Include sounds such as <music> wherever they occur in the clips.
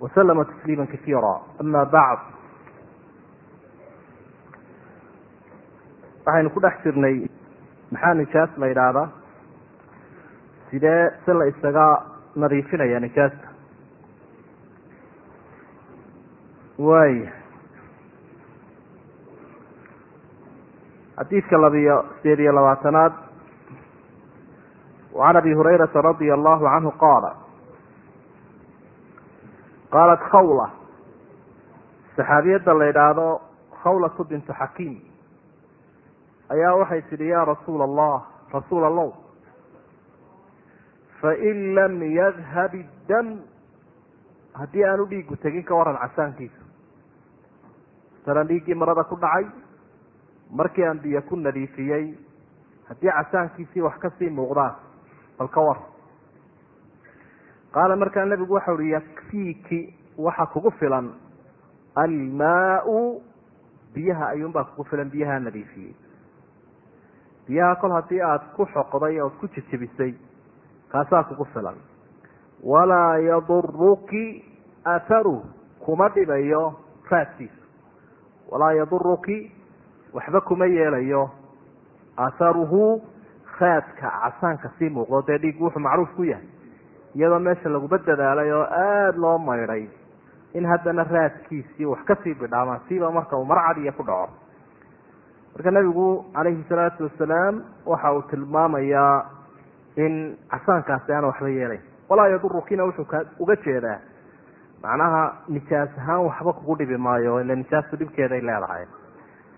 وسلم تسليما كثيرا أما بعد waxaynu ku dhex jirnay maxaa nijaas la yidhaahdaa sidee si la isaga nadiifinaya nijaasta waaya xadiidka labiyo sideed iyo labaatanaad وعn abi hurayrata radia allahu canhu qaala qaalat khawla saxaabiyadda la yidhaahdo khawlatu bintu xakiim ayaa waxay tidhi ya rasuula allah rasuul allow fain lam yadhab iddam haddii aanu dhiigu tegin ka waran casaankiisu masalan dhiiggii marada ku dhacay markii aan biyo ku nadiifiyey haddii casaankiisii wax ka sii muuqdaan bal ka war qaala markaa nabigu waxa uhi yakfiiki waxa kugu filan almaau biyaha ayuunbaa kugu filan biyaha nadiifiyey. Biyaha kol haddii aada ku xoqday ood ku jejebisay kaasaa kugu filan. Walaa yaduruki atharuh kuma dhibayo raadkiisu walaa yaduruki waxba kuma yeelayo. Atharuhu raadka casaanka sii muuqdo dee dhiiggu wuxuu macruuf ku yahay iyadoo meesha laguba dadaalay oo aada loo maydhay in haddana raadkiisii wax ka sii bidhaamaan siiba marka uu marcadiya ku dhaco. Marka nabigu calayhi salaatu wasalaam waxa uu tilmaamayaa in casaankaasi aan waxba yeelayn walaa yadurukina wuxuu ka uga jeedaa. Macnaha nijaas ahaan waxba kugu dhibi maayo ila nijaastu dhibkeeday leedahay.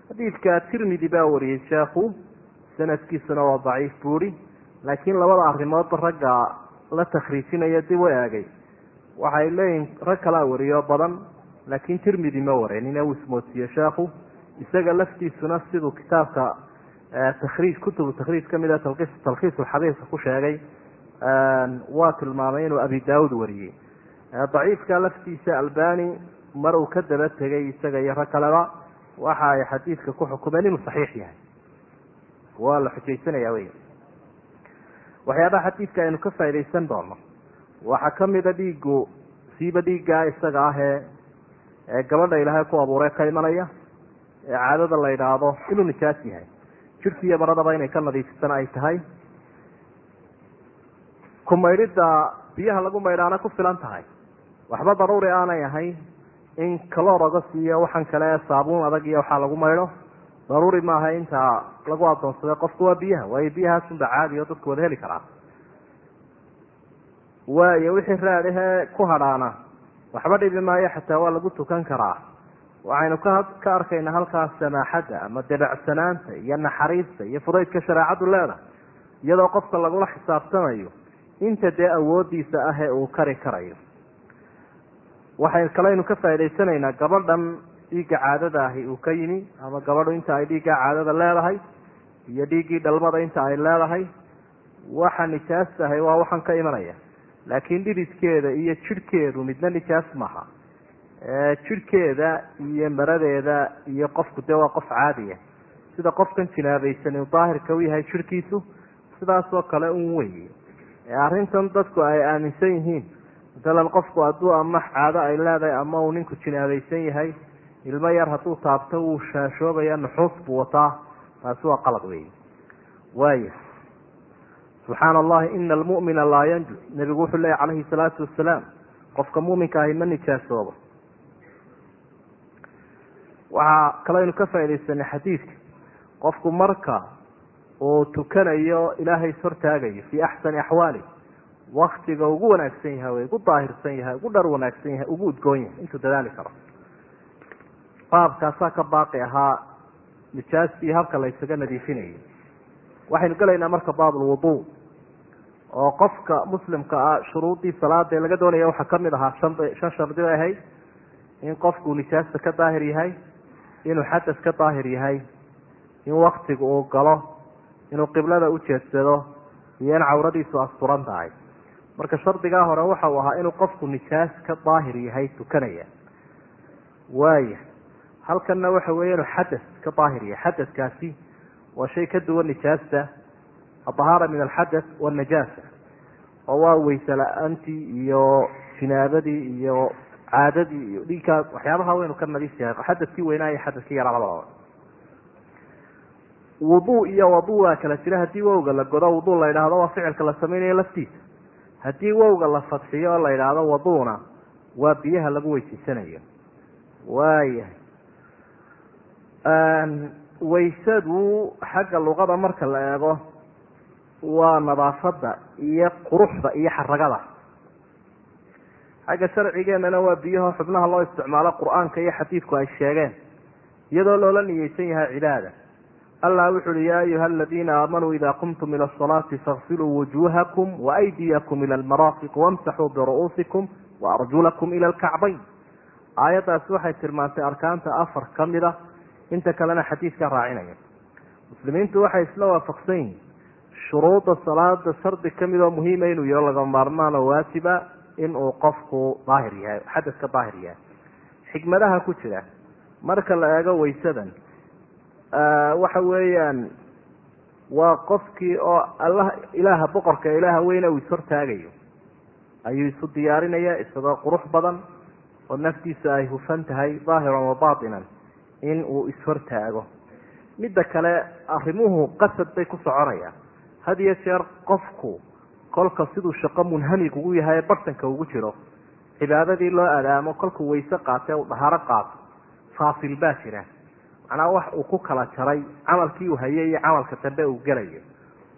Xadiidka tirmidi baa wariyey sheekhu sanadkiisuna waa daciif buuri laakiin labada arrimoodba ragga la takhriijinaya dib u eegay waxay leeyihiin rag kalaa wariyo badan laakiin tirmidi ma warenin uu ismoodsiiye sheekhu. Isaga laftiisuna siduu kitaabka takriij kutubu takriij kamida talkhiisulxabiirka ku sheegay waa tilmaamay inuu abi daawud wariyey daciifka laftiisa albani mar uu ka daba tegay isaga iyo rag kaleba waxa ay xadiidka ku xukumeen inuu saxiix yahay. Waa la xujaysanaya wey waxyaabaha xadiidka aynu ka faaidaysan doono waxaa kamida dhiigu siiba dhiiggaa isaga ah ee ee gabadha ilaahay ku abuuree ka imanaya ee caadada la yidhaahdo inuu nijaas yahay. Jirkiiyo maradaba inay ka nadiifisan ay tahay. Ku maydhidda biyaha lagu maydhaana ku filan tahay. Waxba daruuri aanay ahayn in kaloroga siiyo waxaan kale saabuun adag iyo waxaa lagu maydho daruuri maaha inta lagu adoonsaday qofku waa biyaha waayo biyahaasunba caadi oo dadku wada heli karaa waayo wixii raadahee ku hadhaana waxba dhibi maayo xataa waa lagu tukan karaa. Waxaynu ka ka arkaynaa halkaas samaaxadda ama dabacsanaanta iyo naxariista iyo fudaydka shareecadu leedahay iyadoo qofka lagula xisaabtamayo inta dee awoodiisa ah uu kari karayo. Waxay kaleynu ka faa'idaysanaynaa gabadhan dhiigga caadada ahi uu ka yimi ama gabadhu inta ay dhiigga caadada leedahay iyo dhiiggii dhalmada inta ay leedahay waxa nijaas tahay waa waxaan ka imanaya. Laakiin dhididkeeda iyo jidhkeedu midna nijaas maaha. Jidhkeeda iyo maradeeda iyo qofku dee waa qof caadiya sida qofkan jinaabaysan uu daahirka u yahay jidhkiisu sidaasoo kale un wey arrintan dadku ay aaminsan yihiin. Matalan qofku hadduu ama caado ay leedahay ama uu ninku jinaabaysan yahay ilmo yar hadduu taabto wuu shaashoobaya nuxuus buu wataa. Taasi waa qalad wey waaya subxaana allahi ina almu'mina laa yanjus nebigu wuxuu leeyahy calayhi salaatu wasalaam qofka muminka ahi ma nijaasoobo. Waxaa kaleynu ka faaidaysanay xadiidka. Qofku marka uu tukanayo ilaahay ishortaagayo fii axsani axwaali waktiga ugu wanaagsan yahay way ugu daahirsan yahay ugu dhar wanaagsan yahay ugu udgoon yahay. Intuu dadaali karo baabkaasaa ka baaqi ahaa nijaastii habka la ysaga nadiifinayay. Waxaynu gelaynaa marka baab lwudu oo qofka muslimka ah shuruudii salaada laga doonaya waxaa ka mid ahaa shan shan shardi bay ahayd in qofku nijaasta ka daahir yahay inuu xadas ka daahir yahay in waktiga uu galo inuu qiblada u jeedsado iyo in cawradiisu asturan tahay. Marka shardigaa hore waxa uu ahaa inuu qofku nijaas ka daahir yahay tukanaya. Waaya halkanna waxa weeye inuu xadas ka daahir yahay xadaskaasi waa shay ka duwan nijaasta. Adahaara min alxadas wanajaasa oo waa weyse la'aantii iyo jinaabadii iyo caadadii iyo dhiigkaa waxyaabaha waynu ka nadiif yahay. Xadaskii weynaa iyo xadaskii yaraa labadaba wudu iyo wadu waa kala jira. Haddii wowga la godo wudu la yidhaahdo waa ficilka la samaynayo laftiisa. Haddii wowga la fadxiyo oo la yidhaahdo waduna waa biyaha lagu weysiisanayo waayahay waysadu xagga luqada marka la eego waa nadaafada iyo quruxda iyo xaragada. Xagga sharcigeenana waa biyaho xubnaha loo isticmaalo qur'aanka iyo xadiidku ay sheegeen iyadoo loola niyeysan yahay cibaada. Allah wuxu uhi ya ayuha aladiina aamanuu ida qumtum ila asalaati faغsiluu wujuhakum waaydiyakum ila almaraafiq wamsaxuu biru'uusikum waarjulakum ila alkacbayn aayaddaasi waxay tilmaantay arkaanta afar ka mid a inta kalena xadiidkaa raacinaya. Muslimiintu waxay isla waafaqsan yihiin shuruudda salaada shardi ka mid oo muhiima inuu yaho laga maarmaan oo waajiba inuu qofku daahir yahay xadaska daahir yahay. Xikmadaha ku jira marka la eego waysadan waxa weeyaan waa qofkii oo allah ilaaha boqorka ilaaha weyne uu ishortaagayo ayuu isu diyaarinaya isagoo qurux badan oo naftiisa ay hufan tahay daahiran wa baatinan in uu ishortaago midda kale arrimuhu qasad bay ku soconayaan. Had iyo jeer qofku kolka siduu shaqo munhamig ugu yahay ee bartanka ugu jiro. Cibaadadii loo adaamo kolkuu wayse qaatee uu dhahaaro qaato. Faasil baa jira. Macnaa wax uu ku kala jaray camalkii uu hayay iyo camalka dambe uu gelayo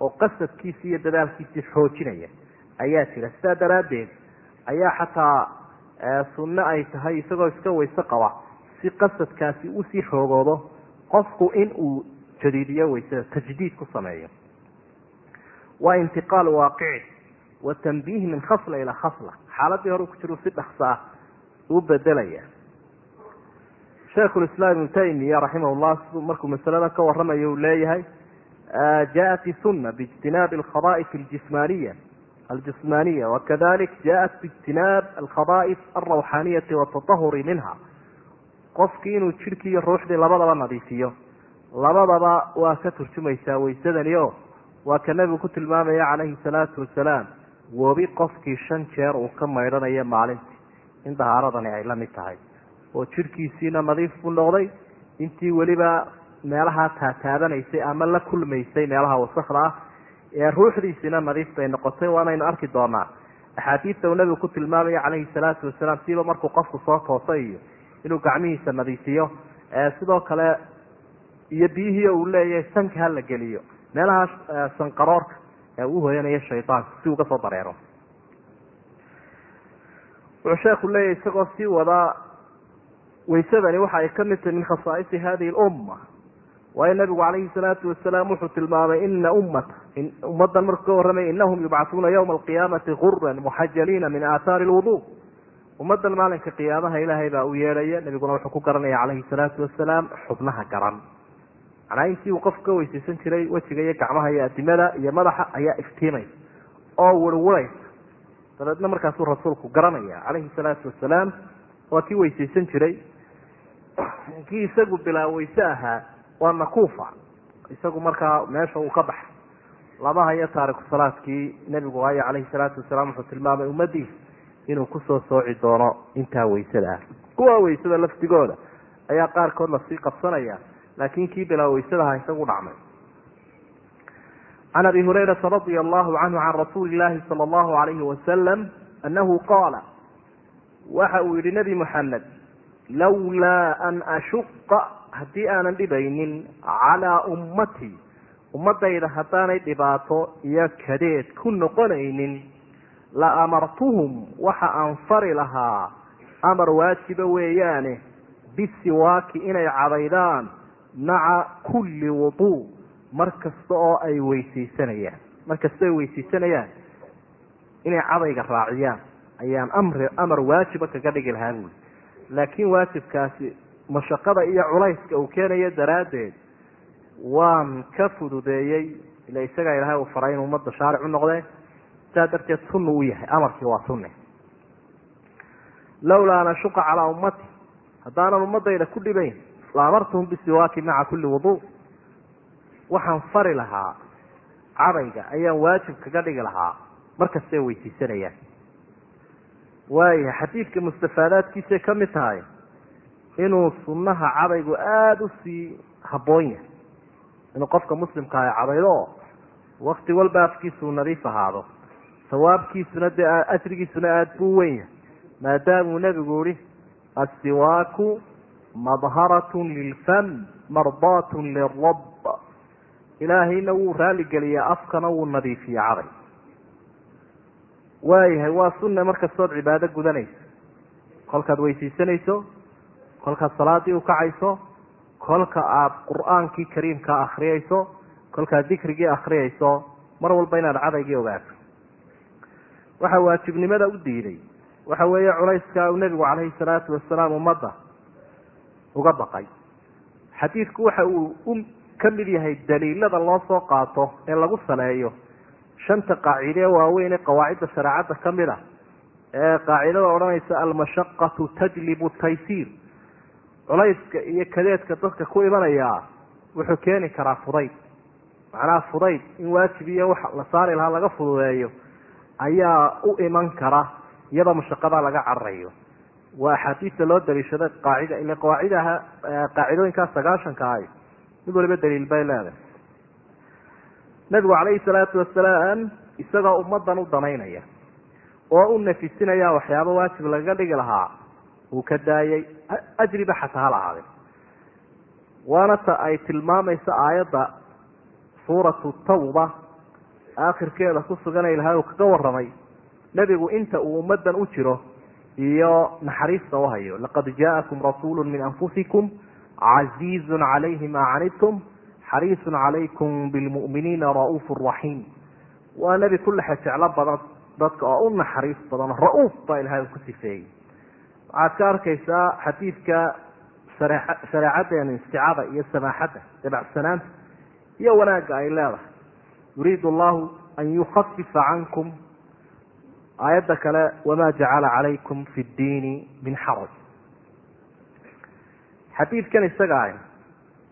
oo qasadkiisii iyo dadaalkiisii xoojinaya ayaa jira. Sidaa daraaddeed ayaa xataa sunno ay tahay isagoo iska wayse qaba si qasadkaasi u sii xoogoodo qofku in uu jadiidiyo waysada tajdiid ku sameeyo. Waa intiqaal waaqici wa tanbiih min khasla ilaa khasla. Xaaladii hore ku jiru si dhakso ah uu bedelaya shaikhulislaam ibnu taymiya raximah llah markuu masalada ka waramayo uu leeyahay jaءat isuna biijtinaabi alkhaba'if aljismaniya aljismaniya wakadalik jaءat biijtinaab alkhaba'if alrawxaniyati watatahuri minha qofkii inuu jidhkii iyo ruuxdii labadaba nadiifiyo. Labadaba waa ka turjumaysaa waysadani o waa ka nebigu ku tilmaamaya calayhi salaatu wasalaam webi qofkii shan jeer uu ka maydhanayo maalintii. In dahaaradani ay la mid tahay. Oo jidhkiisiina nadiif buu noqday. Intii weliba meelahaa taataabanaysay ama la kulmaysay meelaha wasakda ah ee ruuxdiisiina nadiif bay noqotay waanaynu arki doonaa. Axaadiista uu nebigu ku tilmaamaya calayhi salaatu wasalaam siba markuu qofku soo toosay iyo inuu gacmihiisa nadiifiyo. Sidoo kale iyo biyihii uu leeyahay sanka ha la geliyo. Meelaha sanqaroorka ee uu hoyanaya shaydaanku si uga soo dareero. Wuxuu sheekhu leeyahy isagoo sii wadaa waysadani waxa ay ka mid tahay min khasaaisi hadihi lumma waayo nabigu calayhi salaatu wasalaam wuxuu tilmaamay ina ummata ummaddan markuu ka warramay inahum yubcahuuna yawma alqiyaamati guran muxajaliina min aathaari lwudu ummaddan maalinka qiyaamaha ilaahay baa u yeedhaya nabiguna wuxuu ku garanaya calayhi salaatu wasalaam xubnaha garan. Macnaa intii uu qofku ka weysaysan jiray wejiga iyo gacmaha iyo adimada iyo madaxa ayaa iftiimaysa oo wirwiraysa dabeedna markaasuu rasuulku garanaya calayhi salaatu wasalaam waa kii weysaysan jiray. Kii isagu bilaa weyse ahaa waa nakuufa isagu markaa meesha uu ka baxay. Lama hayo taariku salaadkii nebigu hayo calayhi salaatu wasalaam wuxuu tilmaamay ummadiisa inuu ku soo sooci doono intaa weysada ah. Kuwa weysada lafdigooda ayaa qaarkood la sii qabsanaya laakin kii bilaa weysadaha isagu dhacmay. Can abi hurayrata radia allahu canhu can rasuuli llahi sala allahu alayhi wasalam annahu qaala waxa uu yihi nebi moxamed lawlaa an ashuqa haddii aanan dhibaynin calaa ummatii ummadayda haddaanay dhibaato iyo kadeed ku noqonaynin la amartuhum waxa aan fari lahaa. Amar waajiba weeyaane bisiwaaki inay cadaydaan maca kulli wuduu mar kasta oo ay weysaysanayaan. Mar kasta ay weysaysanayaan inay cadayga raaciyaan. Ayaan amri amar waajiba kaga dhigi lahaa buuli laakiin waajibkaasi mashaqada iyo culayska uu keenayo daraaddeed waan ka fududeeyey ila isagaa ilahay uu faray inuu ummadda shaaric u noqdee sidaa darteed sunna u yahay amarkii waa sunne. Lawlaa an ashuqa calaa ummati haddaanan ummadayda ku dhibayn la amartuhum bisiwaaki maca kulli wuduu waxaan fari lahaa cadayga ayaan waajib kaga dhigi lahaa markastay weysiisanayaan waayahay xadiidka mustafaadaadkiisay ka mid tahay inuu sunnaha cadaygu aada u sii habboon yahay. Inuu qofka muslimka ah cadaydo oo wakti walba afkiisa uu nadiif ahaado sawaabkiisuna dee ajrigiisuna aada buu weyn yahay. maadaamuu nebigu yihi assiwaaku madharatun lilfam mardaatun lirab ilaahayna wuu raaligeliyaa afkana wuu nadiifiya caday waayahay waa sunne markastood cibaado gudanayso. Kolkaad weysiisanayso kolkaad salaadii ukacayso kolka aada qur'aankii kariimka akriyayso kolkaad dikrigii akriyayso mar walba inaad cadaygii ogaato waxa waajibnimada u diiday. Waxa weeye culayskaa uu nebigu calayhi salaatu wasalaam ummadda uga baqay. Xadiidku waxa uu u ka mid yahay daliilada loo soo qaato ee lagu saleeyo. Shanta qaacide ee waaweyn ee qawaacidda shareecadda ka mid a ee qaacidada odhanaysa almashaqatu tajlibu taysiir culayska iyo kadeedka dadka ku imanayaa wuxuu keeni karaa fudayd. Macnaha fudayd in waajib iyo wax la saari lahaa laga fududeeyo ayaa u iman kara iyadoo mashaqadaa laga cararayo waa axaadiista loo daliishaday qaacida ila qawaacidaha qaacidooyinkaa sagaashanka ahy mid waliba daliil bay leedahay. Nabigu calayhi salaatu wasalaam isagoo ummadan u danaynaya oo u nafisinaya waxyaabo waajib lagaga dhigi lahaa. Uu ka daayay ajriba xataa hal ahaaday waana ta ay tilmaamayso aayadda suuratu tawba aakhirkeeda ku sugan ilahay uu kaga waramay nebigu inta uu ummadan u jiro iyo naxariista u hayo laqad jaa'akum rasuulu min anfusikum casiizun calayhi maa canidtum xariisun calaykum bilmu'miniina ra'uufu raxiim. Waa nebi ku lexe jeclo badan dadka oo u naxariis badan ra'uuf baa ilahay uu ku sifeeyey. Waxaad ka arkaysaa xadiidka shareecadeena isticada iyo samaaxadda dabacsanaanta iyo wanaagga ay leedahay yuriidu allahu an yukafifa cankum aayadda kale wamaa jacala calaykum fi ddiini min xaraj xadiidkan isaga ah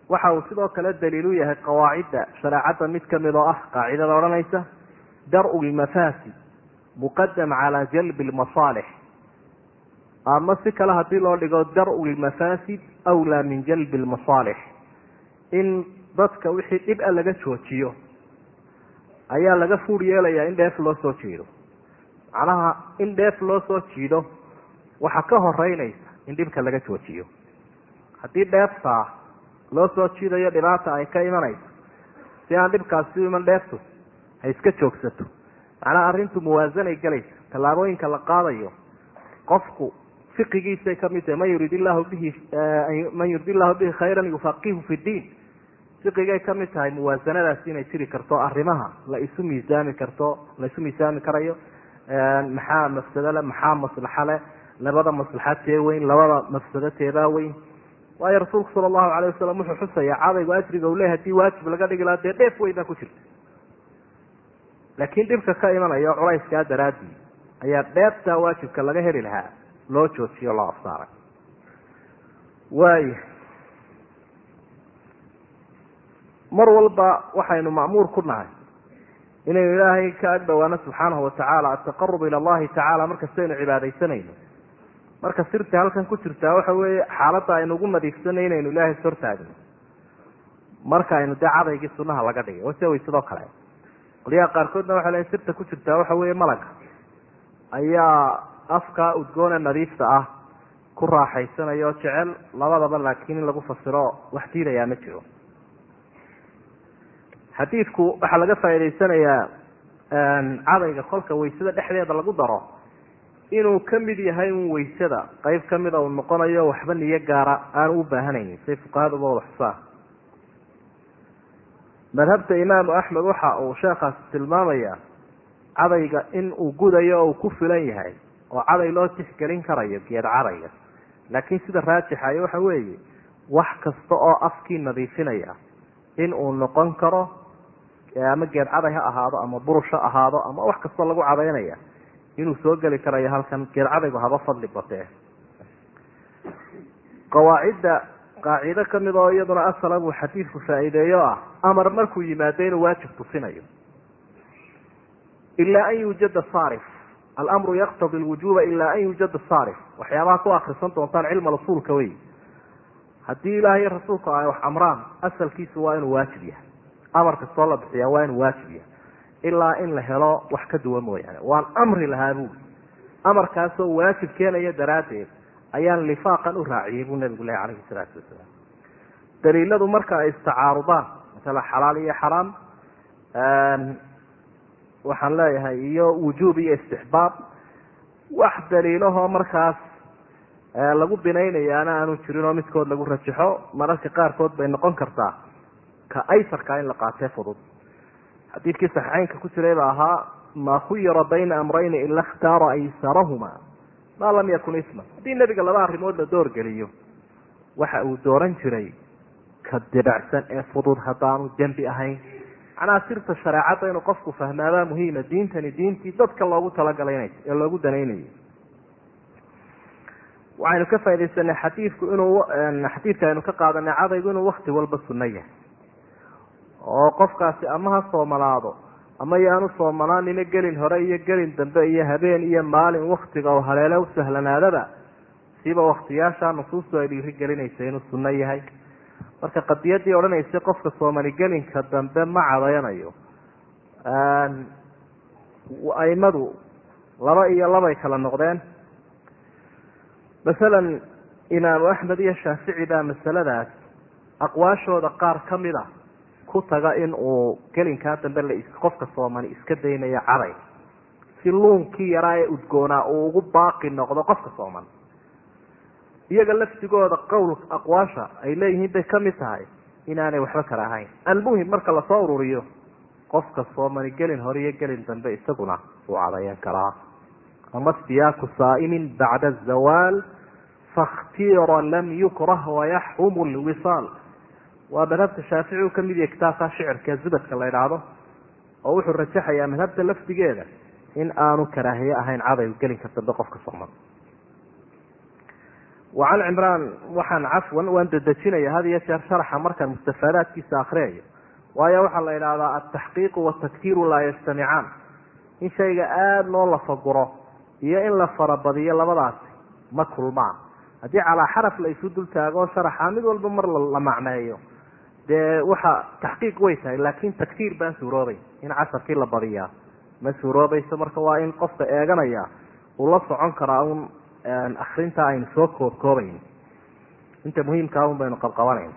waxa uu sidoo kale daliil u yahay qawaacidda shareecadda mid ka mid oo ah qaacidada odhanaysa dar-u lmafaasid muqadam calaa jalbi lmasaalix ama si kale haddii loo dhigo dar-u lmafaasid awlaa min jalbi lmasaalix in dadka wixii dhib a laga joojiyo ayaa laga fuur yeelayaa in dheef loo soo jeedo macnaha in dheef loo soo jiido waxaa ka horeynaysa in dhibka laga joojiyo haddii dheeftaa loo soo jiidayo dhibaata ay ka imanayso si aan dhibkaasi u iman dheeftu ha iska joogsato macnaha arrintu muwaasanay gelaysa tallaabooyinka la qaadayo qofku fiqigiisay ka mid tahay man yurid illahu bihi man yurid illahu bihi khayran yufaqihu fi ddiin fiqigay ka mid tahay muwaasanadaasi inay jiri karto arrimaha. La isu miisaami karto la isu miisaami karayo. Maxaa mafsado le maxaa maslaxa leh? Labada maslaxad tee weyn labada mafsado teebaa weyn. Waayo rasuulku sala allahu alayh wasalam wuxuu xusaya cadaygu ajriga u ley haddii waajib laga dhigi lahaa dee dheef weyn baa ku jirta. Laakiin dhibka ka imanaya culayskaa daraadii ayaa dheeftaa waajibka laga heli lahaa loo joojiyo loo afsaaray. Waaya mar walba waxaynu ma'muur ku nahay. Inaynu ilaahay ka ag dhawaano subxaanahu watacaala ataqarub ila allahi tacaala markastaynu cibaadaysanayno. Marka sirta halkan ku jirtaa waxa weeye xaaladda aynu ugu nadiifsanay inaynu ilaahay is hortaagno marka aynu dee cadaygii sunaha laga dhigay wase waysadoo kale. Qolyaha qaarkoodna waxay leeyiin sirta ku jirtaa waxa weeye malaga. Ayaa afka udgoone nadiifta ah ku raaxaysanaya oo jecel labadaba laakiin in lagu fasiro wax diidayaa ma jiro xadiidku waxaa laga faa'idaysanayaa cadayga kolka waysada dhexdeeda lagu daro inuu ka mid yahay un waysada qeyb kamida uu noqonayo waxba niyo gaara aan u baahanaynin say fuqahaduba wada xusaa. Madhabta imaamu axmed waxa uu sheekhaasi tilmaamaya cadayga in uu gudayo oo uu ku filan yahay oo caday loo tixgelin karayo geed cadayga. Laakiin sida raajixayo waxa weeye wax kasta oo afkii nadiifinaya in uu noqon karo ama geed caday ha ahaado ama burush ha ahaado ama wax kastoo lagu cadaynaya inuu soo geli karayo halkan geed cadaygu haba fadli batee qawaacidda qaacido ka mid oo iyaduna asala buu xadiidku faa'iideeyo ah amar markuu yimaado inuu waajib tusinayo. Ilaa an yuujada saarif alamru yaqtadi lwujuba ilaa an yuujada saarif waxyaabaha ku akrisan doontaan cilma usuulka wey haddii ilaahay rasuulku ay wax amraan asalkiisu waa inuu waajib yahay. Amar kastoo la bixiyaa waa inuu waajib yahay. Ilaa in la helo wax ka duwan mooyaane. Waan amri lahaa buuli amarkaasoo waajib keenaya daraaddeed ayaan lifaaqan u raaciyey buu nabigu leh calayhi salaatu wasalaam. Daliiladu marka ay istacaarudaan masala xalaal iyo xaraam waxaan leeyahay iyo wujuub iyo istixbaab wax daliilahoo markaas lagu binaynayaana aanu jirin oo midkood lagu rajaxo mararka qaarkood bay noqon kartaa ka aysarka in la qaatee fudud. Xadiidkii saxiixeynka ku jiray ba ahaa maa khuyira bayna amrayni ila khtaara aysarahuma. Maa lam yakun isman haddii nebiga laba arrimood la doorgeliyo waxa uu dooran jiray ka dibacsan ee fudud haddaanu dembi ahayn. Macnaha sirta shareecadda inuu qofku fahmaabaa muhiima diintani diintii dadka loogu talagalay ee loogu danaynayo waxaynu ka faa'idaysanay xadiidku inuu xadiidka aynu ka qaadanay cadaygu inuu wakti walba sunno yahay oo qofkaasi ama ha soomanaado ama yaanu soomanaanina gelin hore iyo gelin dambe iyo habeen iyo maalin waktiga oo haleele u sahlanaadaba siba waktiyaasha nusuustu ay dhiiri gelinaysa inuu sunno yahay marka qadiyadii odhanaysay qofka soomani gelinka dambe ma cadayanayo aimadu laba iyo labay kala noqdeen masalan imaamu axmed iyo shaafici baa masaladaas aqwaashooda qaar ka mid a ku taga in uu gelinkaa dambe la qofka soomani iska daynayo caday si luunkii yaraa ee udgoonaa uu ugu baaqi noqdo qofka sooman. Iyaga laftigooda qowl aqwaasha ay leeyihiin bay ka mid tahay inaanay waxba kala ahayn. Almuhim marka la soo ururiyo qofka soomani gelin hore iyo gelin dambe isaguna uu cadayan karaa ama stiyaaku saa'imin bacda azawaal fakhtira lam yukrah wayaxrumu lwisaal waa madhabta shaafici uu ka mid yahay kitaabkaa shicirka zubadka la idhaahdo oo wuxuu rajaxayaa madhabta laftigeeda in aanu karaahiye ahayn cadaygu gelinka dambe qofka sooman wa can cimraan waxaan cafwan waan dedejinaya had iyo jeer sharaxa markaan mustafaadaadkiisa akriyayo waayo waxaa la idhahdaa altaxqiiqu wataktiiru laa yajtamicaan in shayga aada loo lafaguro iyo in la farabadiyo labadaasi ma kulmaan. Haddii calaa xaraf la isu dul taago sharaxa mid walba mar la macneeyo. Dee waxa taxqiiq way tahay laakin taktiir baan suuroobay in casarkii la badiyaa. Ma suuroobayso marka waa in qofka eeganaya uu la socon karaa un akrinta aynu soo koobkoobayn. Inta muhiimkaa un baynu qabqabanayna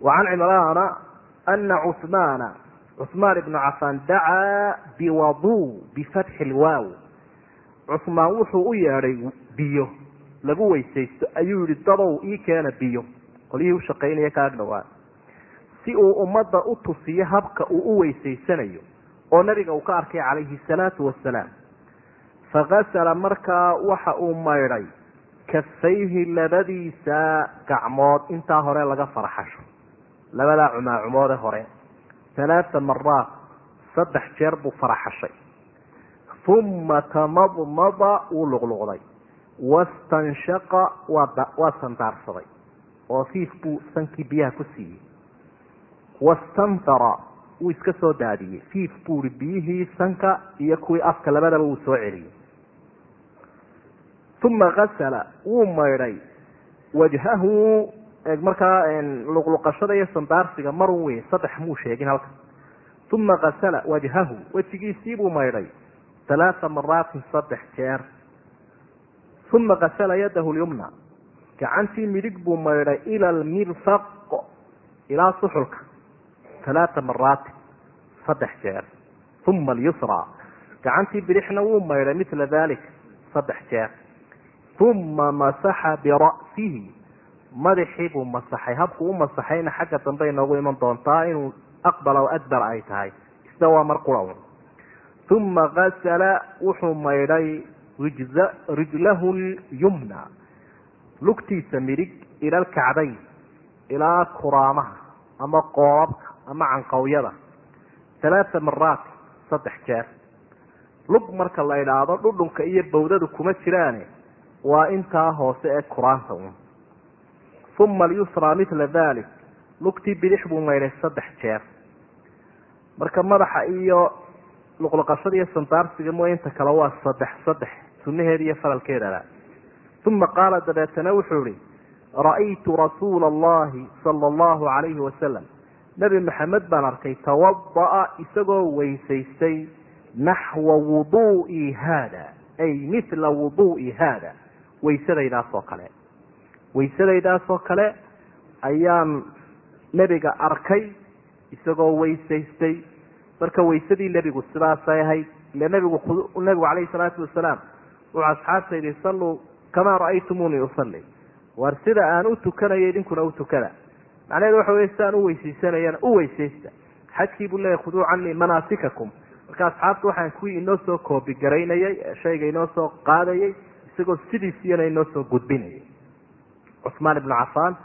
wa can cimraana ana cuhmaana cuhmaan ibnu cafaan dacaa biwadu bifatxi lwaaw cuhmaan wuxuu u yeedhay biyo. Lagu weysaysto ayuu yihi dadow ii keena biyo. Qolyihii ushaqaynaya ka ag dhowaa si uu ummadda u tusiyo habka uu u weysaysanayo oo nabiga uu ka arkay calayhi salaatu wasalaam fakasala markaa waxa uu maydhay kafayhi labadiisa gacmood intaa hore laga farxasho. Labadaa cumaacumoode hore. Halaata maraat saddex jeer buu faraxashay uma tamadmada wuu luqluqday. wastanshaqa waa sandaarsaday. Oo fiif buu sankii biyaha ku siiyey. wastanthara wuu iska soo daadiyey. Fiif buu i biyihii sanka iyo kuwii afka labadaba wuu soo celiyey. uma kasala wuu maydhay. wajhahu markaa luqluqashada iyo sandaarsiga marun wey saddex muu sheegin halka uma kasala wajhahu wejigiisii buu maydhay halaata maraatin saddex jeer uma kasala yadahu lyumna gacantii midig buu maydhay ila almirfaq ilaa suxulka halaata maraatin saddex jeer uma alyusra gacantii bidixna wuu maydhay mila dalik saddex jeer uma masaxa bira'sihi madaxii buu masaxay habku u masaxayna xagga dambe inoogu iman doontaa inuu aqbala o adbar ay tahay isna waa mar qura un uma gasala wuxuu maydhay rijlahu lyumna lugtiisa midig ila alkacbayn ilaa kuraamaha ama qoobabka ama canqawyada halaata maraat saddex jeer lug marka la idhaahdo dhudhunka iyo bawdadu kuma jiraane waa intaa hoose ee kuraanta un uma alyusra mila dalik lugtii bidix buu maydhay saddex jeer marka madaxa iyo luqluqashada iyo sandaarsiga mooy inta kale waa saddex saddex sunaheeda iyo faralkeedaba uma qaala dabeetana wuxuu ihi ra'aytu rasuula allahi sala allahu calayhi wasalam nebi maxamed baan arkay tawada'a isagoo weysaystay naxwa wuduu'i haada. Ay mila wuduu'i haada. Waysadaydaas oo kale. Waysadaydaas oo kale ayaan nebiga arkay isagoo weysaystay marka waysadii nebigu sidaasay ahayd ile nebigu nebigu calayhi salaatu wasalaam wuxuu asxaabta yidhi salluu kamaa ra'aytumuunii usalli war sida aan u tukanayo idinkuna u tukada macnaheedu waxa wey si aan u weysaysanayana u weysaysta. Xajkii buu leeyahy khuduu canii manaasikakum. Marka asxaabtu waxaan kuwii inoo soo koobigaraynayay shayga inoo soo qaadayay isagoo sidiisiyana inoo soo gudbinayay. Cuثmaan ibnu cafaan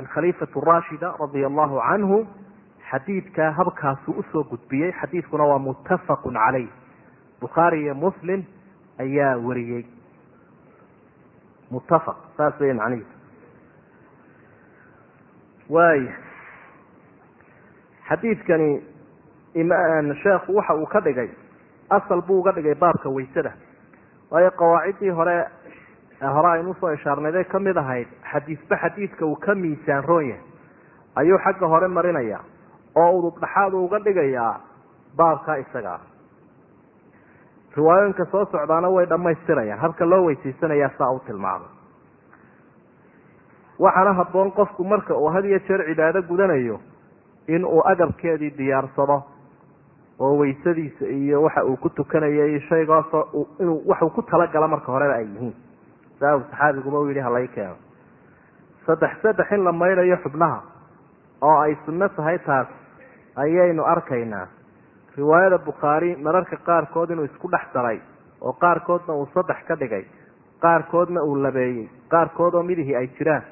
alkhaliifatu rashida radia allahu canhu xadiidkaa habkaasuu u soo gudbiyey xadiidkuna waa muttafaqu calayh. Bukhaari iyo muslim ayaa wariyey. Muttafaq saas wey macnihiisa. Waaya xadiidkani sheekhu waxa uu ka dhigay asal buu uga dhigay baabka waysada waayo qawaaciddii hore hore aynu u soo ishaarnayday ka mid ahayd xadiisba xadiidka uu ka miisaan roon yahay ayuu xagga hore marinaya oo udub dhaxaad uu uga dhigayaa baabka isagaa riwaayooyinka soo socdaana way dhammaystirayaan habka loo weysaysanayaa saa u tilmaamay waxaana habboon qofku marka uu had iyo jeer cibaado gudanayo in uu agabkeedii diyaarsado oo waysadiisa iyo waxa uu ku tukanayo iyo shaygaasoo inuu waxuu ku talagala marka horeba ay yihiin saa uu saxaabiguba u yidhi halay keeno saddex saddex in la maydhayo xubnaha oo ay sunno tahay taas ayaynu arkaynaa. Riwaayada bukhaari mararka qaarkood inuu isku dhex daray oo qaarkoodna uu saddex ka dhigay qaarkoodna uu labeeyey qaarkood oo midihii ay jiraan.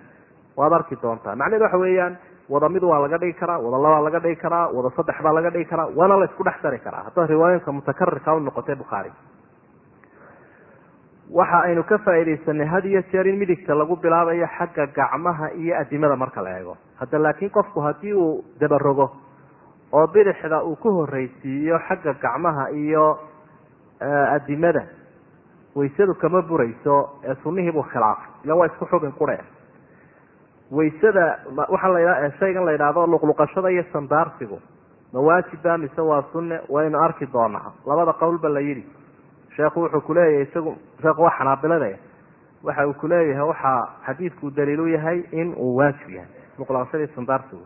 Waad arki doontaa. Macnahedu waxa weeyaan wada mid waa laga dhigi karaa wada labaa laga dhigi karaa wada saddex baa laga dhigi karaa waana la isku dhex dari karaa. Haddaad riwaayooyinka mutakarirka u noqotay bukhaari. Waxa aynu ka faaidaysanay had iyo jeer in midigta lagu bilaabayo xagga gacmaha iyo adimada marka la eego. Hadda laakiin qofku haddii uu dabarogo oo bidixda uu ku horreysiiyo xagga gacmaha iyo adimada waysadu kama burayso ee sunnihiibuu khilaafay. Ila waa isku xubin qure waysada waxaa la shaygan la yidhaahdo luqluqashada iyo sandaarsigu. Ma waajiba mise waa sunne? Waynu arki doonaa labada qowlba la yidhi. Sheekhu wuxuu kuleeyahay isagu sheekhu waa xanaabilada. Waxa uu kuleeyahay waxaa xadiidku daliilu yahay in uu waajib yahay luqluqashada iyo sandaarsigu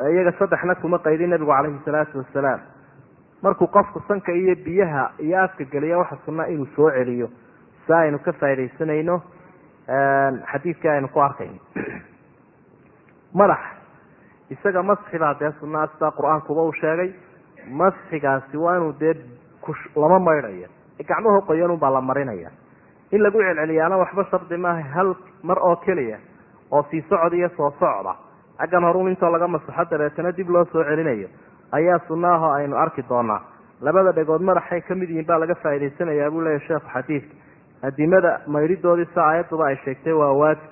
iyaga saddexna kuma qaydin nabigu calayhi salaatu wasalaam markuu qofku sanka iyo biyaha iyo afka geliya waxa sunna inuu soo celiyo. Si aynu ka faa'idaysanayno xadiidkii aynu ku arkayno. <clears throat> Madax. Isaga masxi baa dee sunaa sidaa qur'aankuba uu sheegay masxigaasi waa inuu dee lama maydhayo gacmaho qoyanun baa la marinaya. In lagu celceliyaana waxba shardi maaha hal mar oo keliya oo sii socod iyo soo socda xaggan horun intoo laga masaxo dabeetana dib loo soo celinayo ayaa sunaaho aynu arki doonaa. Labada dhegood madaxay ka mid yihiin baa laga faa'idaysanayaa buu leeyahy sheekhu xadiidka adimada maydhidoodii sa aayaduba ay sheegtay waa waajib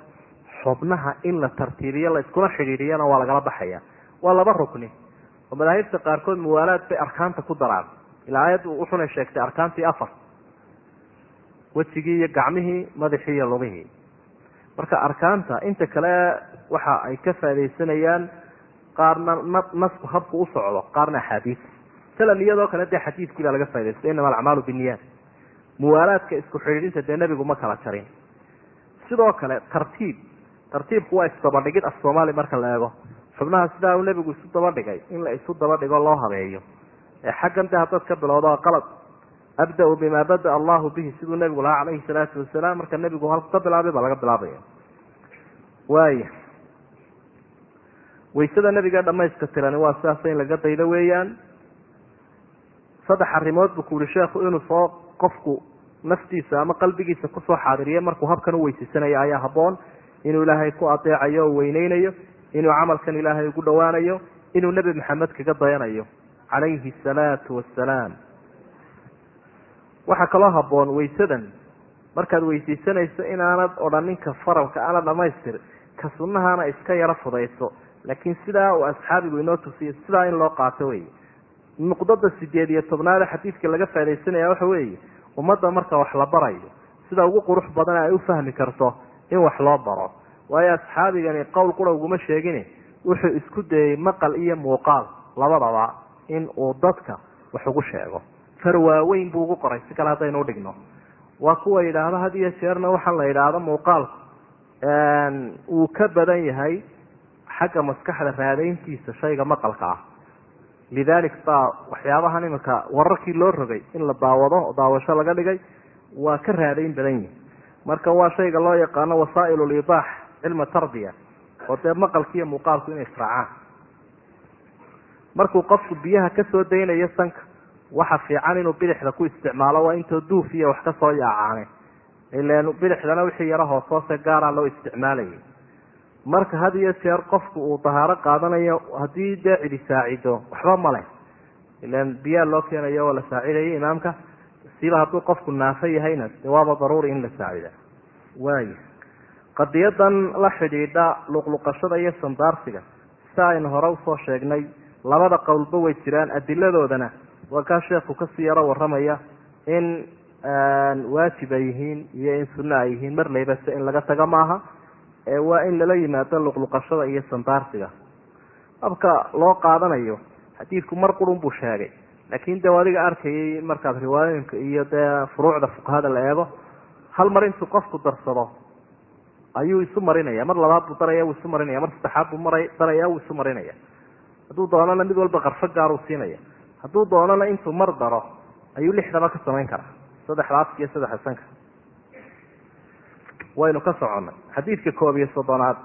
xubnaha in la tartiibiyo la iskuna xidhiidhiyana waa lagala baxaya. Waa laba rukni. Oo madaahibta qaarkood muwaalaad bay arkaanta ku daraan. Ilaa aayaddu wuxunay sheegtay arkaantii afar. Wejigii iyo gacmihii madaxii iyo lugihii. Marka arkaanta inta kale waxa ay ka faa'idaysanayaan qaarna nasku habku u socdo qaarna axaadiis. Salan iyadoo kale dee xadiidkii baa laga faaidaystay inama alacmaalu binniyaat. Muwaalaadka isku xidhiidhinta dee nebigu ma kala jarin. Sidoo kale tartiib. Tartiibku waa isdabadhigid af soomaali marka la eego. Xubnaha sidaa uu nebigu isu dabadhigay in la isu dabadhigo loo habeeyo. Ee xaggan de haddaad ka bilowdo qalad. Abda-u bima bada allahu bihi siduu nebigu lahaa calayhi salaatu wasalaam marka nebigu halku ka bilaabay baa laga bilaabaya. Waaya waysada nebiga dhamayska tirani waa sidaas in laga daydo weeyaan. Saddex arrimood buu ku yihi sheekhu inuu soo qofku naftiisa ama qalbigiisa ku soo xaadiriyo markuu habkan u weysiisanayo ayaa habboon. Inuu ilaahay ku adeecayo oo weyneynayo inuu camalkan ilaahay ugu dhowaanayo. Inuu nebi maxamed kaga dayanayo. Calayhi asalaatu wassalaam. Waxaa kaloo habboon waysadan. Markaad weysaysanayso inaanad odhaninka faralka ana dhamaystir ka sunnahana iska yaro fudayso laakiin sidaa uu asxaabigu inoo tusiyo sidaa in loo qaato wey nuqdada sideed iyo tobnaade xadiidka laga faa'idaysanaya waxa weeye ummadda marka wax la barayo sida ugu qurux badan ay u fahmi karto in wax loo baro. Waayo asxaabigani qowl qura uguma sheegin wuxuu isku dayey maqal iyo muuqaal labadaba in uu dadka wax ugu sheego. Far waaweyn buu ugu qoray si kale haddaynu udhigno waa kuwa yidhaahdo had iyo jeerna waxaa la yidhaahdo muuqaalku uu ka badan yahay xagga maskaxda raadayntiisa shayga maqalka ah. Lidalik baa waxyaabahan iminka wararkii loo rogay in la daawado oo daawasho laga dhigay waa ka raadayn badan yihi marka waa shayga loo yaqaano wasaa'il lidaax cilma tarbiya oo dee maqalki iyo muuqaalku inay israacaan markuu qofku biyaha ka soo daynayo sanka waxa fiican inuu bidixda ku isticmaalo waa intoo duuf iyo wax ka soo yaacaane. Ilan bidixdana wixii yaro hoosoose gaara loo isticmaalayay marka had iyo jeer qofku uu dahaaro qaadanayo haddii dee cidi saacido waxba male ilan biyaa loo keenayo oo la saacidayo imaamka siba hadduu qofku naafo yahayna de waaba daruuri in la saacida. Waaya qadiyadan la xidhiidha luqluqashada iyo sandaarsiga si aynu hore u soo sheegnay labada qowlba way jiraan adiladoodana waa kaa sheekhu ka sii yaro waramaya in waajib ay yihiin iyo in sunno ay yihiin mar layba se in laga taga maaha waa in lala yimaado luqluqashada iyo sandaarsiga. Habka loo qaadanayo xadiidku mar qurun buu sheegay. Laakin de adiga arkayay markaad riwaayooyinka iyo dee furuucda fuqahada la eego hal mar intuu qofku darsado ayuu isu marinaya. Mar labaad buu daraya wuu isu marinaya. Mar saddexaad buu mara daraya wuu isu marinaya. Hadduu doonana mid walba qarfo gaaruu siinaya. Hadduu doonana intuu mar daro ayuu lixdaba ka samayn karaa. Saddexda afka iyo saddexda sanka waynu ka soconnay xadiidka koob iyo soddonaad.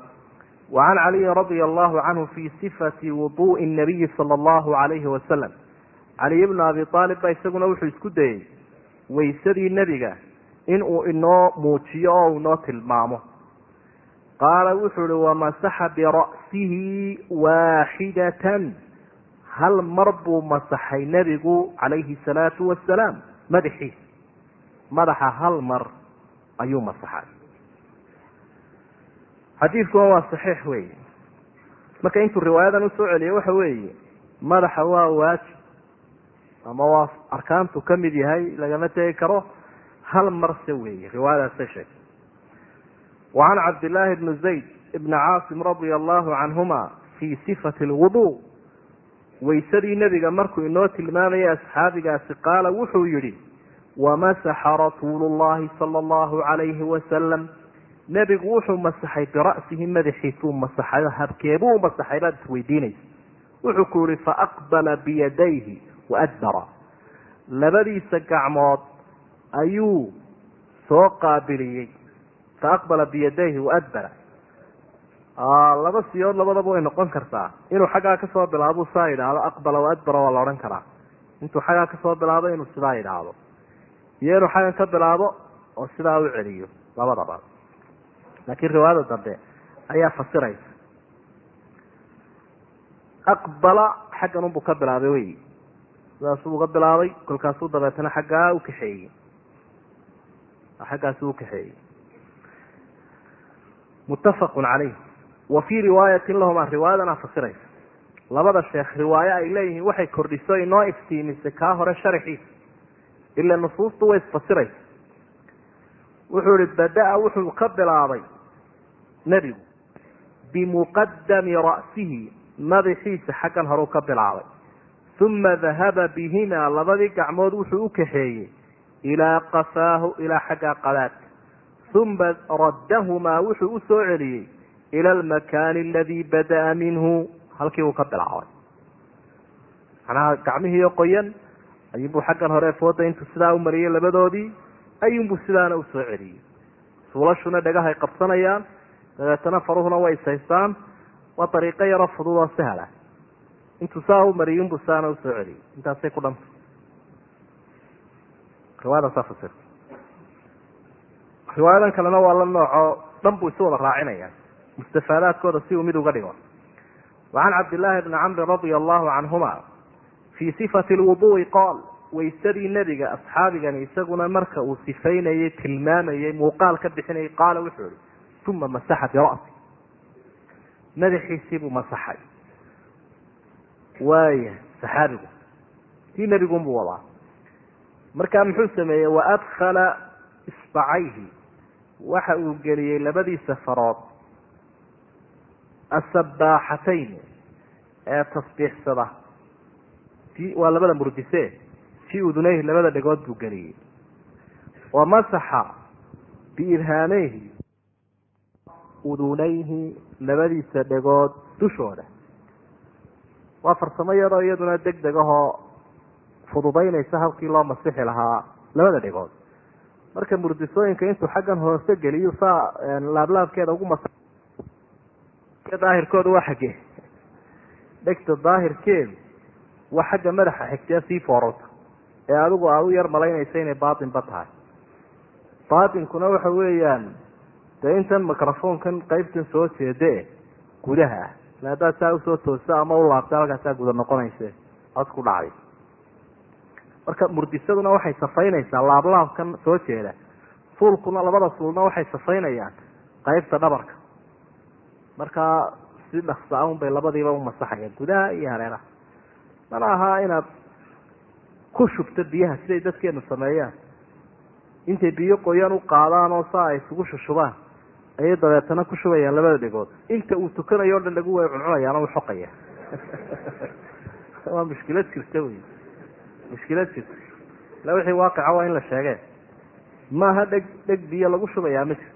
Wa can caliyin radia allahu canhu fi sifati wuduءi nabiyi sala allahu alayhi wasalam caliy bnu abi aalib ba isaguna wuxuu isku dayey waysadii nebiga in uu inoo muujiyo oo inoo tilmaamo. Qaala wuxuu ihi wamasaxa bira'sihi waaxidatan hal mar buu masaxay nebigu calayhi salaatu wasalaam madaxiisa madaxa hal mar ayuu masaxay xadiidkuna waa saxiix weyi marka intuu riwaayadan u soo celiyay waxa weeye madaxa waa waajib. Ama waa arkaantu ka mid yahay lagama tegi karo hal marse weeye riwaayadaasay sheegtay. Wa can cabdillaahi bni zayd ibni caasim radia allahu canhuma fii sifati lwudu waysadii nebiga markuu inoo tilmaamayay asxaabigaasi qaala wuxuu yihi wamasaxa rasuulu llahi sala allahu calayhi wasalam nebigu wuxuu masaxay bira'sihi madaxiisuu masaxayo habkeebuu masaxay baad isweydiinaysa wuxuu ku yihi faaqbala biyadayhi waadbara labadiisa gacmood ayuu soo qaabiliyey. Faaqbala biyadayhi waadbara laba siyood labadaba way noqon kartaa. Inuu xaggaa ka soo bilaabo saa yidhaahdo aqbala waadbara waa la odhan karaa. Intuu xaggaa ka soo bilaabo inuu sidaa yidhaahdo. Iyo inuu xaggan ka bilaabo oo sidaa u celiyo. Labadaba laakiin riwaayada dambe ayaa fasiraysa. Aqbala xaggan unbuu ka bilaabay wey. Sidaasuu uga bilaabay kolkaasuu dabeetana xaggaa u kaxeeyey. Xaggaasi u kaxeeyey. Muttafaqun caleyh wa fii riwaayatin lahuma riwaayadana fasiraysa. Labada sheekh riwaaye ay leeyihiin waxay kordhiso inoo iftiimisay kaa hore sharaxiisa ila nusuustu way isfasiraysa wuxuu ihi bada-a wuxuu ka bilaabay nebigu bimuqadami ra'sihi madaxiisa xaggan horeu ka bilaabay. Uma dahaba bihimaa labadii gacmood wuxuu u kaxeeyey ilaa qafaahu ilaa xagga qadaadka. Uma raddahumaa wuxuu u soo celiyey ila almakaani aladii bada'a minhu halkii uu ka bilaabay. Macnaha gacmihiio qoyan ayuunbuu xaggan hore fooda intuu sidaa u mariyey labadoodii ayuunbuu sidaana u soo celiyey. Suulashuna dhagahay qabsanayaan dabeetana faruhuna way ishaystaan waa dariiqo yaro fudud oo sahla intuu saa u mariyey unbuu saana u soo celiyey intaasay ku dhanta riwaayadaasaa fasirta riwaayadan kalena waa la nooco dhan buu isu wada raacinaya mustafaadaadkooda si uu mid uga dhigo. Wacan cabdillaahi bni camri radia allahu canhuma fii sifati lwuduui qaal waysadii nebiga asxaabigani isaguna marka uu sifaynayey tilmaamayey muuqaal ka bixinayay qaala wuxuu ihi uma masaxa bira'si madaxiisii buu masaxay waaya saxaabigu tii nebigunbuu wadaa markaa muxuu sameeyey waadkhala isbacayhi waxa uu geliyey labadiisa farood asabaaxatayn ee tasbiixsada waa labada murdise fii udunayhi labada dhegood buu geliyey wa masaxa biibhaameyhi udunayhi labadiisa dhegood dushooda waa farsamo yaroo iyaduna deg deg ahoo fududaynaysa halkii loo masixi lahaa labada dhegood. Marka murdisooyinka intuu xaggan hoose geliyo saa laablaabkeeda ugu mas daahirkooda waa xagge dhegta daahirkeedu waa xagga madaxa xigtee sii foorota ee adigu aada u yar malaynaysa inay baatinba tahay. Baatinkuna waxa weeyaan dee intan microfonkan qaybtan soo jeede gudaha. Ah ila haddaad saa u soo toosta ama u laabta halkaasaa guda noqonayse cod ku dhacday. Marka murdisaduna waxay safaynaysaa laablaabkan soo jeeda. Suulkuna labada suulna waxay safaynayaan qaybta dhabarka. Markaa si dhaksa un bay labadiiba umasaxayaan gudaha iyo hareeraha. Mana ahaa inaad ku shubto biyaha siday dadkeenu sameeyaan. Intay biyo qoyan u qaadaan oo saa ay isugu shushubaan ayay dabeetana ku shubayaan labada dhegood inta uu tukanayo o dhan dhagu way cuncunayaan oo u xoqaya. Waa mushkilad jirta wey mushkilad jirta. Ila wixii waaqica waa in la sheegee maaha dheg dheg biyo lagu shubayaa ma jirto.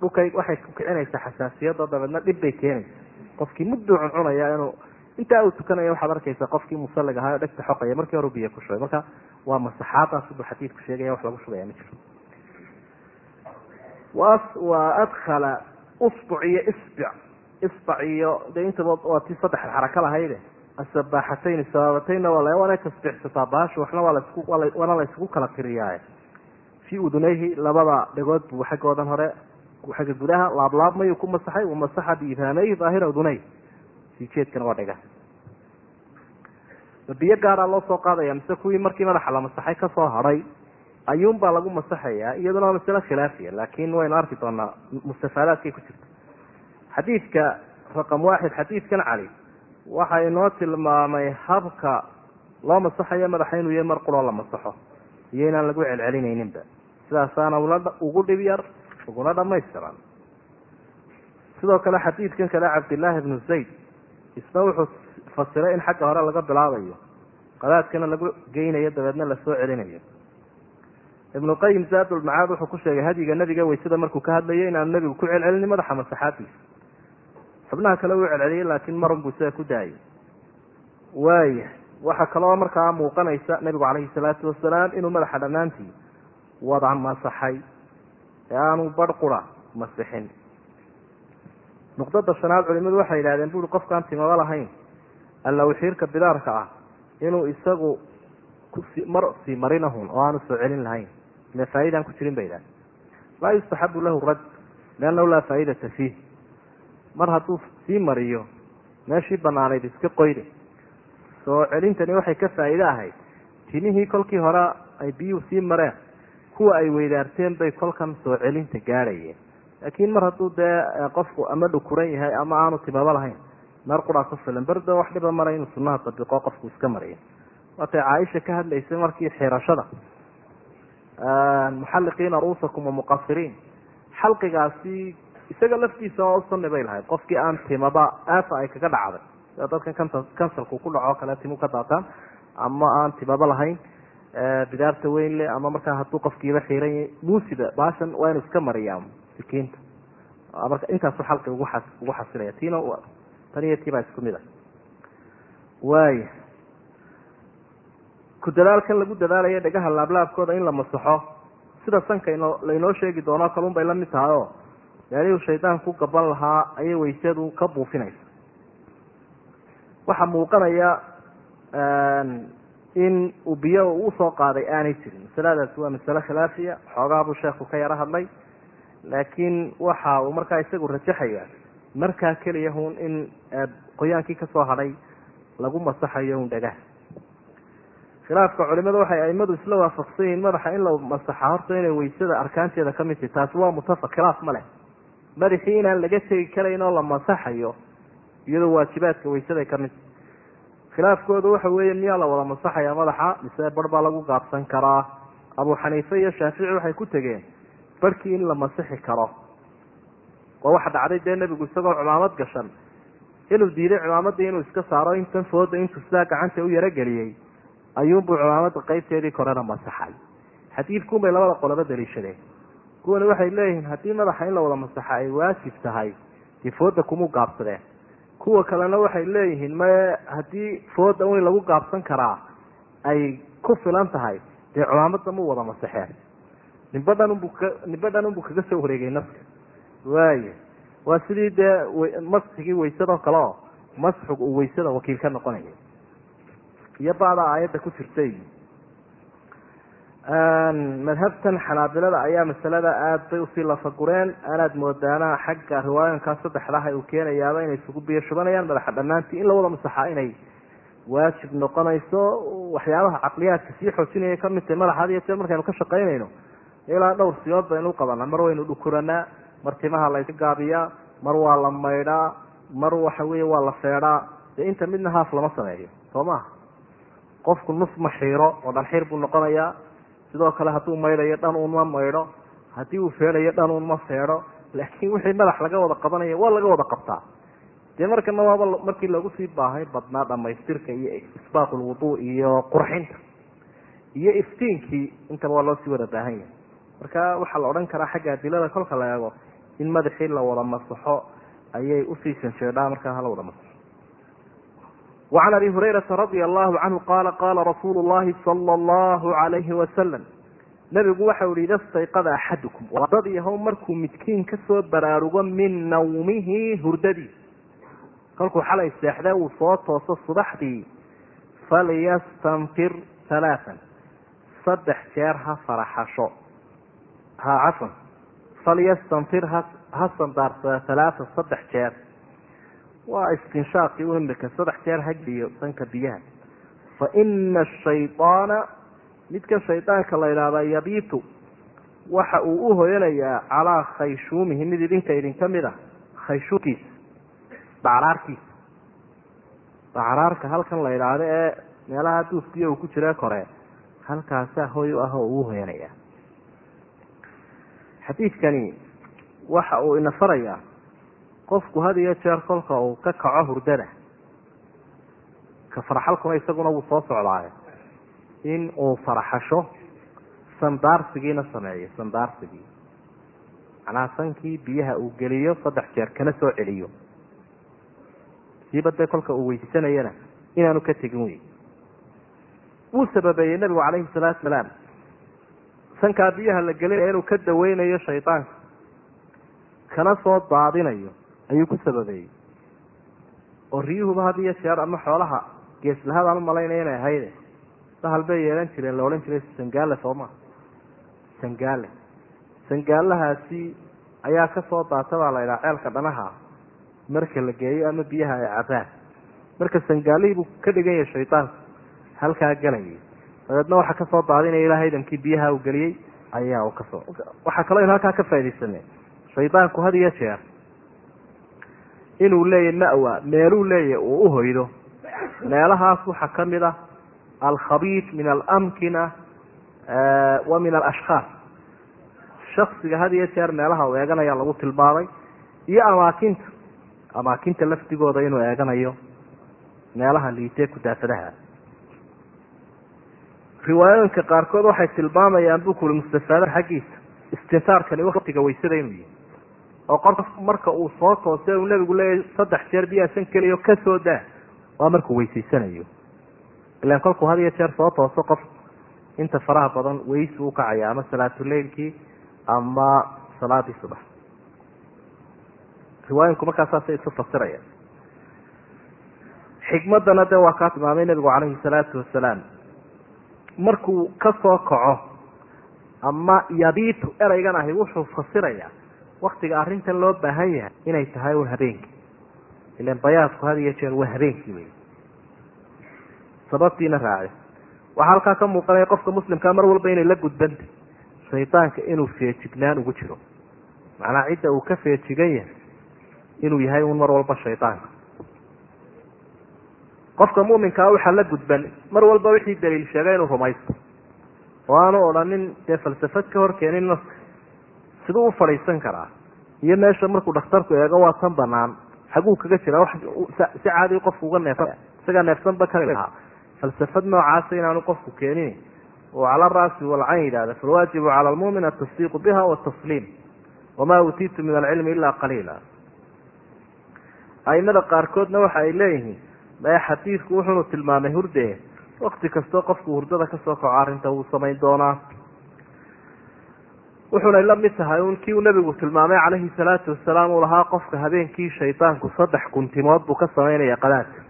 Dhulkay waxay ku kicinaysaa xasaasiyadoo dabeedna dhib bay keenaysa. Qofkii mudduu cuncunaya inuu intaa uu tukanaya waxaad arkaysa qofkii musallig ahaa o dhegta xoqaya markii hore biyo ku shubay. Marka waa masaxaadaas buu xadiidku sheegaya wax lagu shubaya ma jiro wa adkhala usbuc iyo isbic isbac iyo de intaba waa tii saddex xaraka lahayde asabaaxatayn sabaabataynna waa la waana tasbiixsataa baashu waxna waa lasku waana la isugu kala tiriyaa fii udunayhi labada dhegood buu xaggoodan hore xagga gudaha laablaabmayuu ku masaxay wamasaxa biibhaameyhi daahira udunayh sii jeedkana waa dhega biyo gaaraa loo soo qaadaya mise kuwii markii madaxa la masaxay ka soo hadhay ayuunbaa lagu masaxayaa iyaduna waa masale khilaafiya laakin waynu arki doonaa mustafaadaadkay ku jirta. Xadiidka raqam waaxid xadiidkan cali waxa inoo tilmaamay habka loo masaxayo madaxa inuu yahay mar quroo la masaxo iyo inaan lagu celcelinayninba. Sidaasaana ugu dhib yar uguna dhamaystiran sidoo kale xadiidkan kale cabdillaahi ibnu zayd isna wuxuu fasiray in xagga hore laga bilaabayo. Qadaadkana lagu geynayo dabeedna la soo celinayo ibnu qayim zaadulmacaad wuxuu ku sheegay hadyiga nebiga weysada markuu ka hadlayo inaanu nebigu ku celcelinin madaxa masaxaadiisa xubnaha kale uu celceliyey laakiin marun buu isaga ku daayay. Waaya waxaa kaloo markaa muuqanaysa nebigu calayhi salaatu wasalaam inuu madaxa dhammaantii wada masaxay ee aanu qura masixin. Nuqdada shanaad culimadu waxay yidhahdeen buri qofkaan timaba lahayn allawxiirka bidaarka ah inuu isagu kusi mar sii marinahun oo aanu soo celin lahayn ile faaidaan ku jirin ba yidhahdeen laa yustaxabu lahu rad liannahu laa faaidata fiih mar hadduu sii mariyo meeshii banaanayd iska qoyde soo celintani waxay ka faa'iide ahayd timihii kolkii hore ay biyuhu sii mareen kuwa ay weydaarteen bay kolkan soo celinta gaadhayeen laakiin mar hadduu dee qofku ama dhukuran yahay ama aanu timaba lahayn mar quraa ku filan berdo wax dhiba maray inuu sunaha dabiqo qofku iska mariyo waatay caaisha ka hadlaysay markii xirashada muxalliqiina ruusakum wamuqasiriin xalqigaasi isaga laftiisa oo usuni bay lahayd. Qofkii aan timaba aafa ay kaga dhacday. Sida dadkan kanta kansalku ku dhaco kale timu ka daataan. Ama aan timaba lahayn bidaarta weyn le ama markaa hadduu qofkiiba xiiran muusida baashan waa inu iska mariyaa sikiinta. Marka intaasu xalqi ugu xasilaya tiina tan iyo tii baa isku mid a waaya ku dadaalkan lagu dadaalaya dhegaha laablaabkooda in la masaxo. Sida sanka inoo lainoo sheegi doono kalun bay la mid tahay oo meelihuu shaydaan ku gaban lahaa ayay waysadu ka buufinaysa. Waxaa muuqanaya in uu biyo u soo qaaday aanay jirin. Masaladaasi waa masale khilaafiya xoogaa buu sheekhu ka yaro hadlay. Laakiin waxa uu markaa isagu rajaxaya markaa keliya hun in qoyaankii ka soo hadhay lagu masaxayo un dhagaha khilaafka culimada waxay aimadu isla waafaqsan yihiin madaxa in la masaxa horta inay weysada arkaanteeda ka mid tahi taasi waa mutafaq khilaaf ma leh. Madaxii inaan laga tegi karayn oo la masaxayo iyadoo waajibaadka weysaday ka mid khilaafkooda waxa weeye miyaa la wada masaxaya madaxa mise bar baa lagu gaabsan karaa. Abu xaniife iyo shaafici waxay ku tegeen barhkii in la masixi karo. Oo waxa dhacday dee nebigu isagoo cumaamad gashan. Inuu diiday cumaamadii inuu iska saaro intan fooda intuu sidaa gacanta u yarogeliyey ayuunbuu cumaamada qeybteedii korena masaxay. Xadiidkuunbay labada qoloba daliishadeen. Kuwani waxay leeyihiin haddii madaxa in la wada masaxa ay waajib tahay dee fooda kumuu gaabsadeen. Kuwa kalena waxay leeyihiin maye haddii fooda un lagu gaabsan karaa ay ku filan tahay dee cumaamada mu wada masaxeen. Nimba dhan unbu ka nimba dhan unbuu kaga soo wareegay naska. Waaya waa sidii dee masxigii waysadoo kale oo masxigu uu waysada wakiil ka noqonaya iyo baadaa aayadda ku jirtay. Madhabtan xanaabilada ayaa masalada aada bay u sii lafagureen. Anaad moodaana xagga riwaayankaa saddexdaha uu keenayaaba inay isugu biyo shubanayaan madaxa dhammaantii in la wada masaxaa inay waajib noqonayso. Waxyaabaha caqliyaadka sii xoojinaya ka mid tahay madaxa had iyo jeer markaynu ka shaqaynayno ilaa dhowr siyood baynu qabanaa. Mar waynu dhukuranaa mar timaha layska gaabiyaa mar waa la maydhaa mar waxa weeye waa la feedhaa dee inta midna haaf lama sameeyo soo maha qofku nus ma xiiro oo dhanxiir buu noqonayaa. Sidoo kale hadduu maydhayo dhan uun ma maydho. Haddii uu feedhayo dhan uun ma feedho. Laakiin wixii madax laga wada qabanaya waa laga wada qabtaa. Dee markana waaba markii lagu sii baahay badnaa dhamaystirka iyo isbaaq lwuduu iyo qurxinta. Iyo iftiinkii intaba waa loo sii wada baahan yahay. Marka waxaa la odhan karaa xagga adilada kolka la eego in madaxii la wada masaxo ayay u sii janjeedhaa markaa hala wada masaxo wacan abi hurayrata radia allahu canhu qaala qaala rasuulu llahi sala allahu alayhi wasalam nabigu waxau yihi ida stayqada axadukum dad yahow markuu midkiin ka soo baraarugo min nawmihi hurdadiisa kolkuu xalay seexdee uu soo tooso subaxdii falyastanfir halaaan saddex jeer ha faraxasho ha cafan falyastanfir ha ha sandaarsada halaaan saddex jeer waa istinshaaqii u imika saddex jeer ha geliyo sanka biyaha. Fa ina ashaydaana midka shaydaanka la yidhaahdaa yabiitu waxa uu u hoyanayaa calaa khayshuumihi mid idinka idinka mid a khayshuumkiisa bacraarkiisa bacraarka halkan la yidhaahdo ee meelaha duuskiya uu ku jira kore halkaasaa hoy u ah oo uu hoyanayaa. Xadiidkani waxa uu ina farayaa qofku had iyo jeer kolka uu ka kaco hurdada ka farxalkuna isaguna wuu soo socdaayo in uu faraxasho sandaarsigiina sameeyo sandaarsigii. Macnaha sankii biyaha uu geliyo saddex jeer kana soo celiyo. Siiba dee kolka uu weysanayana inaanu ka tegin wey wuu sababeeyey nabigu calayhi salaatu salaam. Sankaa biyaha la gelinaya inuu ka daweynayo shaydaanka kana soo daadinayo ayuu ku sababeeyey. Oo riyuhuba had iyo jeer ama xoolaha geeslahadaan u malaynaya inay ahayde bahal bay yeelan jireen la odhan jiray sangaale sooma. Sangaale. Sangaalahaasi ayaa ka soo daata baa la idhaha ceelka dhanaha marka la geeyo ama biyaha ay cabaan marka sangaalihii buu ka dhigan yahay shaydaanku halkaa galayay. Dabeedna waxaa ka soo daadinaya ilaa haydankii biyaha uu geliyey ayaa ka soo waxaa kaloo inu halkaa ka faa'idaysane shaydaanku had iyo jeer inuu leeyahy mawa meeluu leeyahy uu uhoydo meelahaas waxaa ka mid ah alkhabiid min alamkina wa min alashkhaas shaksiga had iyo jeer meelaha uu eeganaya lagu tilmaamay iyo amaakinta. Amaakinta lafdigooda inuu eeganayo meelaha liitee kudaafadaha riwaayooyinka qaarkood waxay tilmaamayaan buu kuli mustafaadada xaggiisa. Istintaarkani waktiga waysada inuu yihi oo qof marka uu soo toose uu nabigu leeyahy saddex jeer biyaasan keliyo ka soo daa waa markuu weysaysanayo. Ilan kolkuu had iyo jeer soo tooso qof inta faraha badan weysi u kacaya ama salaatuleylkii ama salaadii subax riwaayinku markaa saasay isu fasirayaan. Xikmadana de waa kaa tilmaamay nabigu calayhi salaatu wasalaam. Markuu ka soo kaco ama yabiitu ereygan ahi wuxuu fasirayaa waktiga arrintan loo baahan yahay inay tahay un habeenkii ilan bayaadku had iyo jeer waa habeenkii wey sababtiina raaci waxaa halkaa ka muuqanaya qofka muslimkaa mar walba inay la gudbanta shaydaanka inuu feejignaan ugu jiro. Macnaa cidda uu ka feejigan yahay inuu yahay un mar walba shaydaanka qofka muminkaa waxaa la gudban mar walba wixii daliil sheegay inuu rumaysto. Oo aanu odhanin dee falsafad ka hor keenin naska siduu u fadhiisan karaa iyo meesha markuu dhakhtarku eego waa tan banaan xaguu kaga jira si caadi qofku uga neefsan isagaa neefsanba kari lahaa falsafad noocaasa inaanu qofku keenin oo cala araasi walcayn yidhahda falwaajibu cala almumin atasdiiqu biha watasliim wamaa uutiitu min alcilmi ila qaliila. Aimada qaarkoodna waxa ay leeyihiin maya xadiidku wuxuunu tilmaamay hurde wakti kastoo qofku hurdada ka soo kaco arrinta wuu samayn doonaa wuxunay la mid tahay un kii uu nabigu tilmaamay calayhi salaatu wasalaam uu lahaa qofka habeenkii shaydaanku saddex kuntimood buu ka samaynaya qadaadka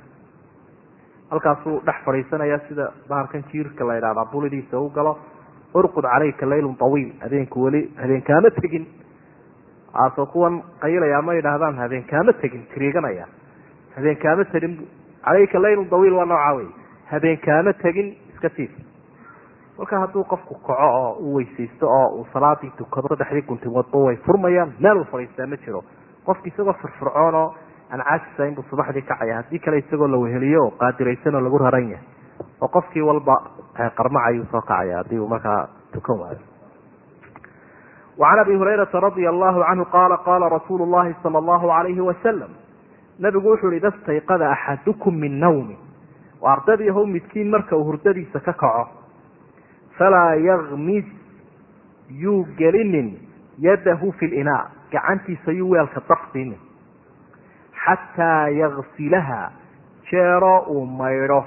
halkaasuu dhex fadhiisanaya sida bahalkan jiirka la yidhahdaa bulidiisa u galo urqud calayka laylun tawiil habeenku weli habeenkaama tegin. Aasoo kuwan qayilaya ma yidhaahdaan habeenkaama tegin tiriiganaya habeenkaama tegin calayka laylun tawiil waa noocaa wey habeenkaama tegin iska tiif marka hadduu qofku kaco oo uu weysaysto oo uu salaadii tukado saddexdii kuntimoodba way furmayaan meel uu fadhiistaa ma jiro. Qofki isagoo firfircoon oo aan caajisayn buu subaxdii kacaya haddii kale isagoo la weheliyo oo qaadiraysan oo lagu raran yahay. Oo qofkii walba qarmacayuu soo kacaya haddii uu markaa tukan waayo. Wacan abi hurayrata radia allahu canhu qaala qaala rasuulu llahi sala allahu alayhi wasalam nabigu wuxu uhi ida stayqada axadukum min nawmi. Waa ardadii how midkiin marka uu hurdadiisa ka kaco falaa yakmis yuu gelinin yadahu fi linaa gacantiisa yuu weelka dafsiinin xataa yaksilaha jeero uu maydho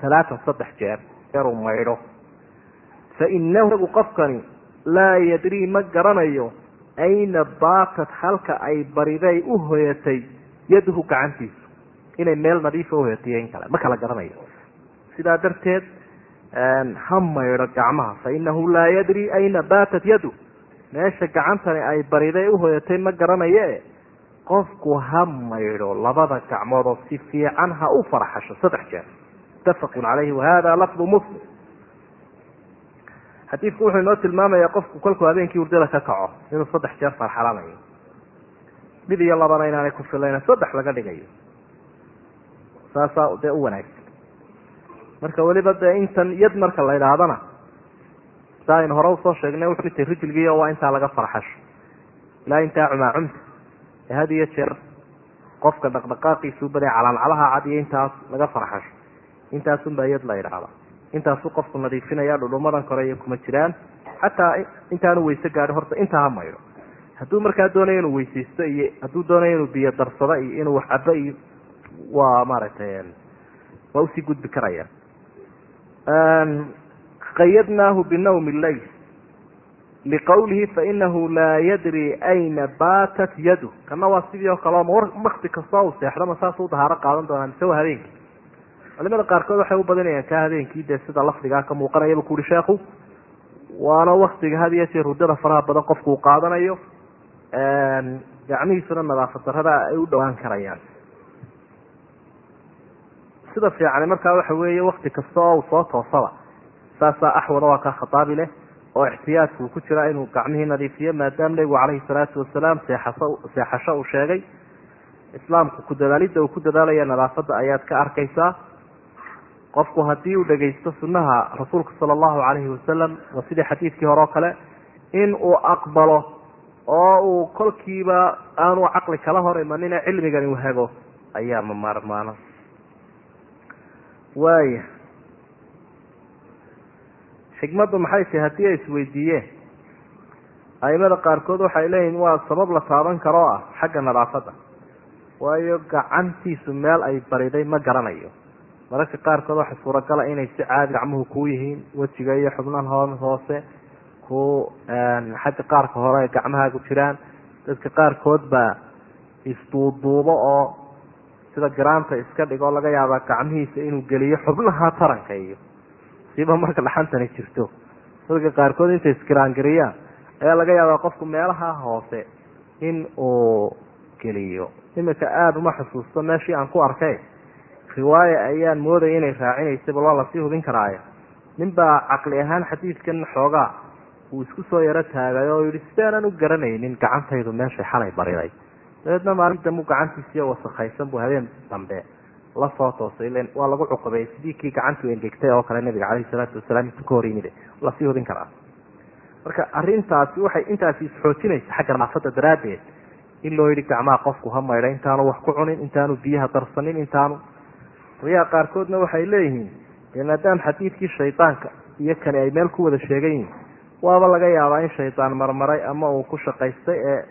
talaatan saddex jeer jeer uu maydho fainahu qofkani laa yadrii ma garanayo ayna baatat halka ay bariday u hoyatay yadahu gacantiisu inay meel nadiifa uhoyatay in kale ma kala garanayo sidaa darteed ha maydho gacmaha fainahu laa yadri ayna baatat yadu. Meesha gacantani ay bariday uhoyatay ma garanaye. Qofku ha maydho labada gacmood oo si fiican ha u farxasho saddex jeer. Mutafaqun calayhi wahada lafdu muslim. Xadiidku wuxuu inoo tilmaamayaa qofku kolkuu habeenkii hurdada ka kaco inuu saddex jeer farxalanayo mid iyo labana inaanay ku filayna saddex laga dhigayo. Saasaa dee u wanaagsan marka weliba dee intan yad marka la idhaahdana saa aynu hore u soo sheegnay wuxuu tay rijilgiio waa intaa laga farxasho ilaa intaa cumaacumta ee had iyo jeer qofka dhaqdhaqaaqiisuu baday calaancalaha cad iyo intaas laga farxasho intaasunbaa yad la idhaahda intaasuu qofku nadiifinaya dhudhumadan kore iyo kuma jiraan. Xataa intaanu weyse gaadho horta intaa ha maydho. Hadduu markaa doonayo inuu weysaysto iyo hadduu doonayo inuu biyo darsado iyo inuu wax cabo iyo waa maaragtay waa u sii gudbi karaya qayadnaahu binawmi leyl liqawlihi fainahu laa yadri ayna baatat yadu kana waa sidii oo kale makti kastoo uu seexdama saasuu dahaaro qaadan doonaa mise waa habeenkii culimada qaarkood waxay u badinayaan ka habeenkii dee sida lafdigaa ka muuqanayaba ku uhi sheekhu waana waktiga had iyo jeer hurdada faraha badan qofku uu qaadanayo gacmihiisuna nadaafad darada ay u dhowaan karayaan sida fiicani markaa waxa weeye wakti kasta oo uu soo toosaba. Saasaa axwada waa ka khataabi leh oo ixtiyaadku uu ku jira inuu gacmihii nadiifiyo maadaama nebigu calayhi salaatu wasalaam seexasho uu sheegay. Islaamku ku dadaalidda uu ku dadaalaya nadaafadda ayaad ka arkaysaa. Qofku haddii uu dhagaysto sunnaha rasuulka sala allahu calayhi wasalam waa sidii xadiidkii hore oo kale in uu aqbalo oo uu kolkiiba aanu caqli kala hor imanine cilmigani uu hago ayaa mamaarmaana waaya xikmaddu maxay tahay haddii ay isweydiiyeen? Aimada qaarkood waxay leeyihiin waa sabab la taaban karo ah xagga nadaafadda. Waayo gacantiisu meel ay bariday ma garanayo. Mararka qaarkood waxay suuragala inay si caadi gacmuhu kuu yihiin wejiga iyo xubnan ho hoose ku xagga qaarka hore ay gacmahaagu jiraan. Dadka qaarkood baa isduuduubo oo sida garaanta iska dhigoo laga yaabaa gacmihiisa inuu geliyo xubnaha taranka iyo siba marka dhaxantani jirto. Dadka qaarkood intay iskiraangariyaan ayaa laga yaabaa qofku meelaha hoose in uu geliyo. Imika aada uma xusuusto meeshii aan ku arkay. Riwaaya ayaan moodaya inay raacinaysa bal waa la sii hubin karaayo nin baa caqli ahaan xadiidkan xoogaa uu isku soo yaro taagay oo yihi sidaanan u garanaynin gacantaydu meeshay xalay bariday dabeedna maalin dambu gacantiisiiyo wasakhaysan buu habeen dambe la soo toosay. Ilen waa lagu cuqubay. Sidii kii gacantu engegtay oo kale nabiga caleyhi salaatu wasalaam intuu ka hor yimid la sii hubin karaa. Marka arrintaasi waxay intaasi isxoojinaysa xagga naafada daraaddeed. In loo yidhi gacmaha qofku ha maydha intaanu wax ku cunin intaanu biyaha darsanin intaanu. Riyaa qaarkoodna waxay leeyihiin dee maadaama xadiidkii shaydaanka iyo kani ay meel ku wada sheegan yihiin waaba laga yaabaa in shaydaan marmaray ama uu ku shaqaystay ee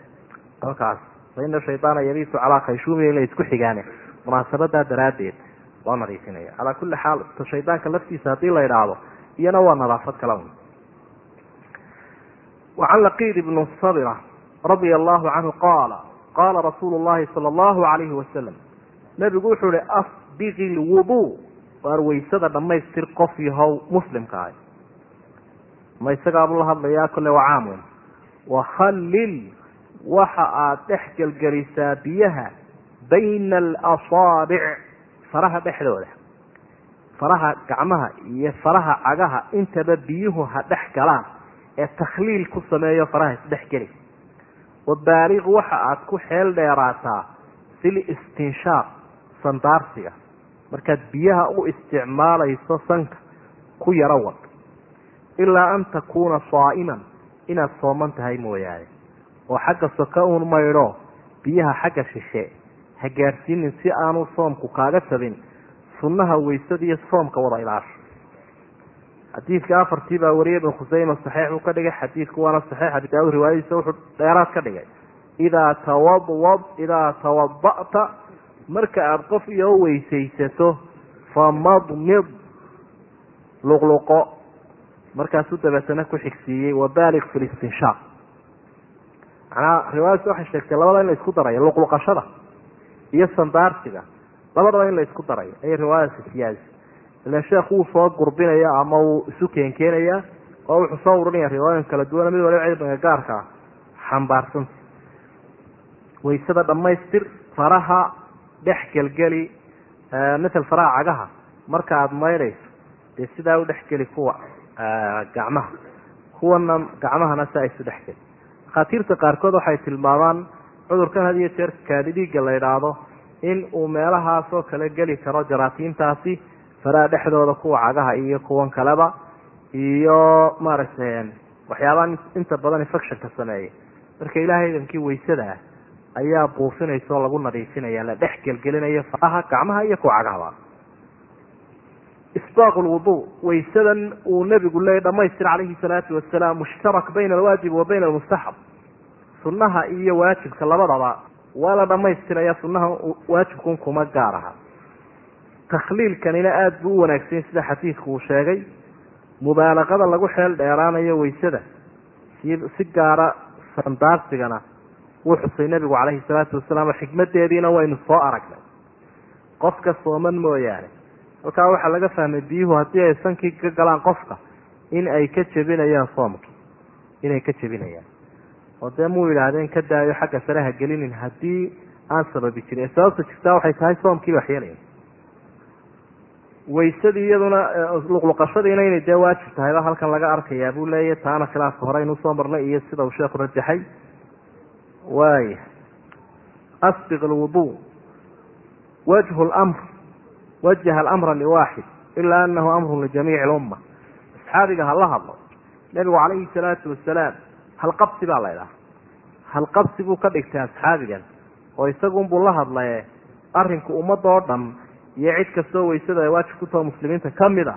halkaas fa ina shaydaana yabiitu calaa khayshuumi inay isku xigaane munaasabadaa daraaddeed loo nadiifinaya calaa kulli xaal shaydaanka laftiisa haddii la idhaahdo iyana waa nadaafad kala un wacan laqiid ibnu sabira radia allahu canhu qaala qaala rasuulu llahi sala allahu alayhi wasalam nabigu wuxuu ihi asbiqi lwuduu waar waysada dhammaystir qof yahow muslimka ah ma isagaabuu la hadlayaa kole waa caam weyn wakhallil waxa aad dhex gelgelisaa biyaha bayna alasaabic faraha dhexdooda. Faraha gacmaha iyo faraha cagaha intaba biyuhu ha dhex galaan ee takhliil ku sameeyo faraha isdhex geli. Wabaaliq waxa aad ku xeel dheeraataa fil istinshaaq sandaarsiga. Markaad biyaha u isticmaalayso sanka ku yaro wad. Ilaa an takuuna saa'iman inaad sooman tahay mooyaane oo xagga soka uun maydho biyaha xagga shishe ha gaadhsiinin si aanu soomku kaaga jabin sunnaha waysadiiyo soomka wada ilaasho. Xadiidka afartii baa wariyay ibn khuseyma saxiix buu ka dhigay xadiidku waana saxiix abi daawud riwaayadiisa wuxuu dheeraad ka dhigay. Idaa tawadwad idaa tawada'ta marka aada qof iyo weysaysato famadmid luqluqo. Markaasuu dabeetana ku xigsiiyey wabaaliq fi listinshaaq macnaha riwaayadis waxay sheegtay labada in la isku darayo luqluqashada iyo sandaarsiga labadaba in la isku darayo ayay riwaayadasi siyaadisa ilan sheekh wuu soo gurbinaya ama wuu isu keenkeenaya oo wuxuu soo urinaya riwaayan kala duwana mid waliba cilmiga gaarka ah xambaarsanta waysada dhammaystir faraha dhex gelgeli matal faraha cagaha marka aada maydhayso dee sidaa u dhexgeli kuwa gacmaha. Kuwana gacmahana si ay isu dhexgeli dhakhaatiirta qaarkood waxay tilmaamaan cudurkan had iyo jeer kaadi dhiigga la idhaahdo in uu meelahaasoo kale geli karo jaraatiintaasi faraha dhexdooda kuwa cagaha iyo kuwan kaleba iyo maaragtay waxyaabaha inta badan infectionka sameeyay. Marka ilaahay idankii waysada ayaa buufinaysa oo lagu nadiifinaya la dhex gelgelinayo faraha gacmaha iyo kuwa cagahaba isbaaq lwudu waysadan uu nabigu leeyay dhamaystir calayhi salaatu wasalaam mushtarak bayna alwaajib wa bayna almustaxab sunnaha iyo waajibka labadaba waa la dhamaystiraya sunnaha waajibkun kuma gaar aha takhliilkanina aada buu u wanaagsanya sida xadiidku uu sheegay mubaalaqada lagu xeel dheeraanayo waysada si gaara sandaarsigana wuu xusay nabigu calayhi salaatu wasalaam xikmadeediina waynu soo aragnay qofka sooman mooyaane halkaa waxaa laga fahmay biyuhu haddii ay sankii ka galaan qofka in ay ka jebinayaan soomkii inay ka jebinayaan. Oo dee muu yidhaahdeen ka daayo xagga sare ha gelinin haddii aan sababi jirin. Ee sababta jirtaa waxay tahay soomkii wax yeelaya waysadii iyaduna luqluqashadiina inay dee waajib tahayba halkan laga arkayaa buu leeyahy taana khilaafka hore inuu soo marnay iyo sida uu sheekhu rajaxay. Waaya asbiq alwudu wajhu lmr wajaha alamra liwaaxid ilaa anahu amrun lijamiici lumma asxaabiga hala hadlo nebigu calayhi salaatu wasalaam halqabsi baa la halqabsi buu ka dhigtay asxaabigan oo isagunbuu la hadlaye ummadda oo dhan iyo cid kastoo waysada ay waajib ku taho muslimiinta ka mid a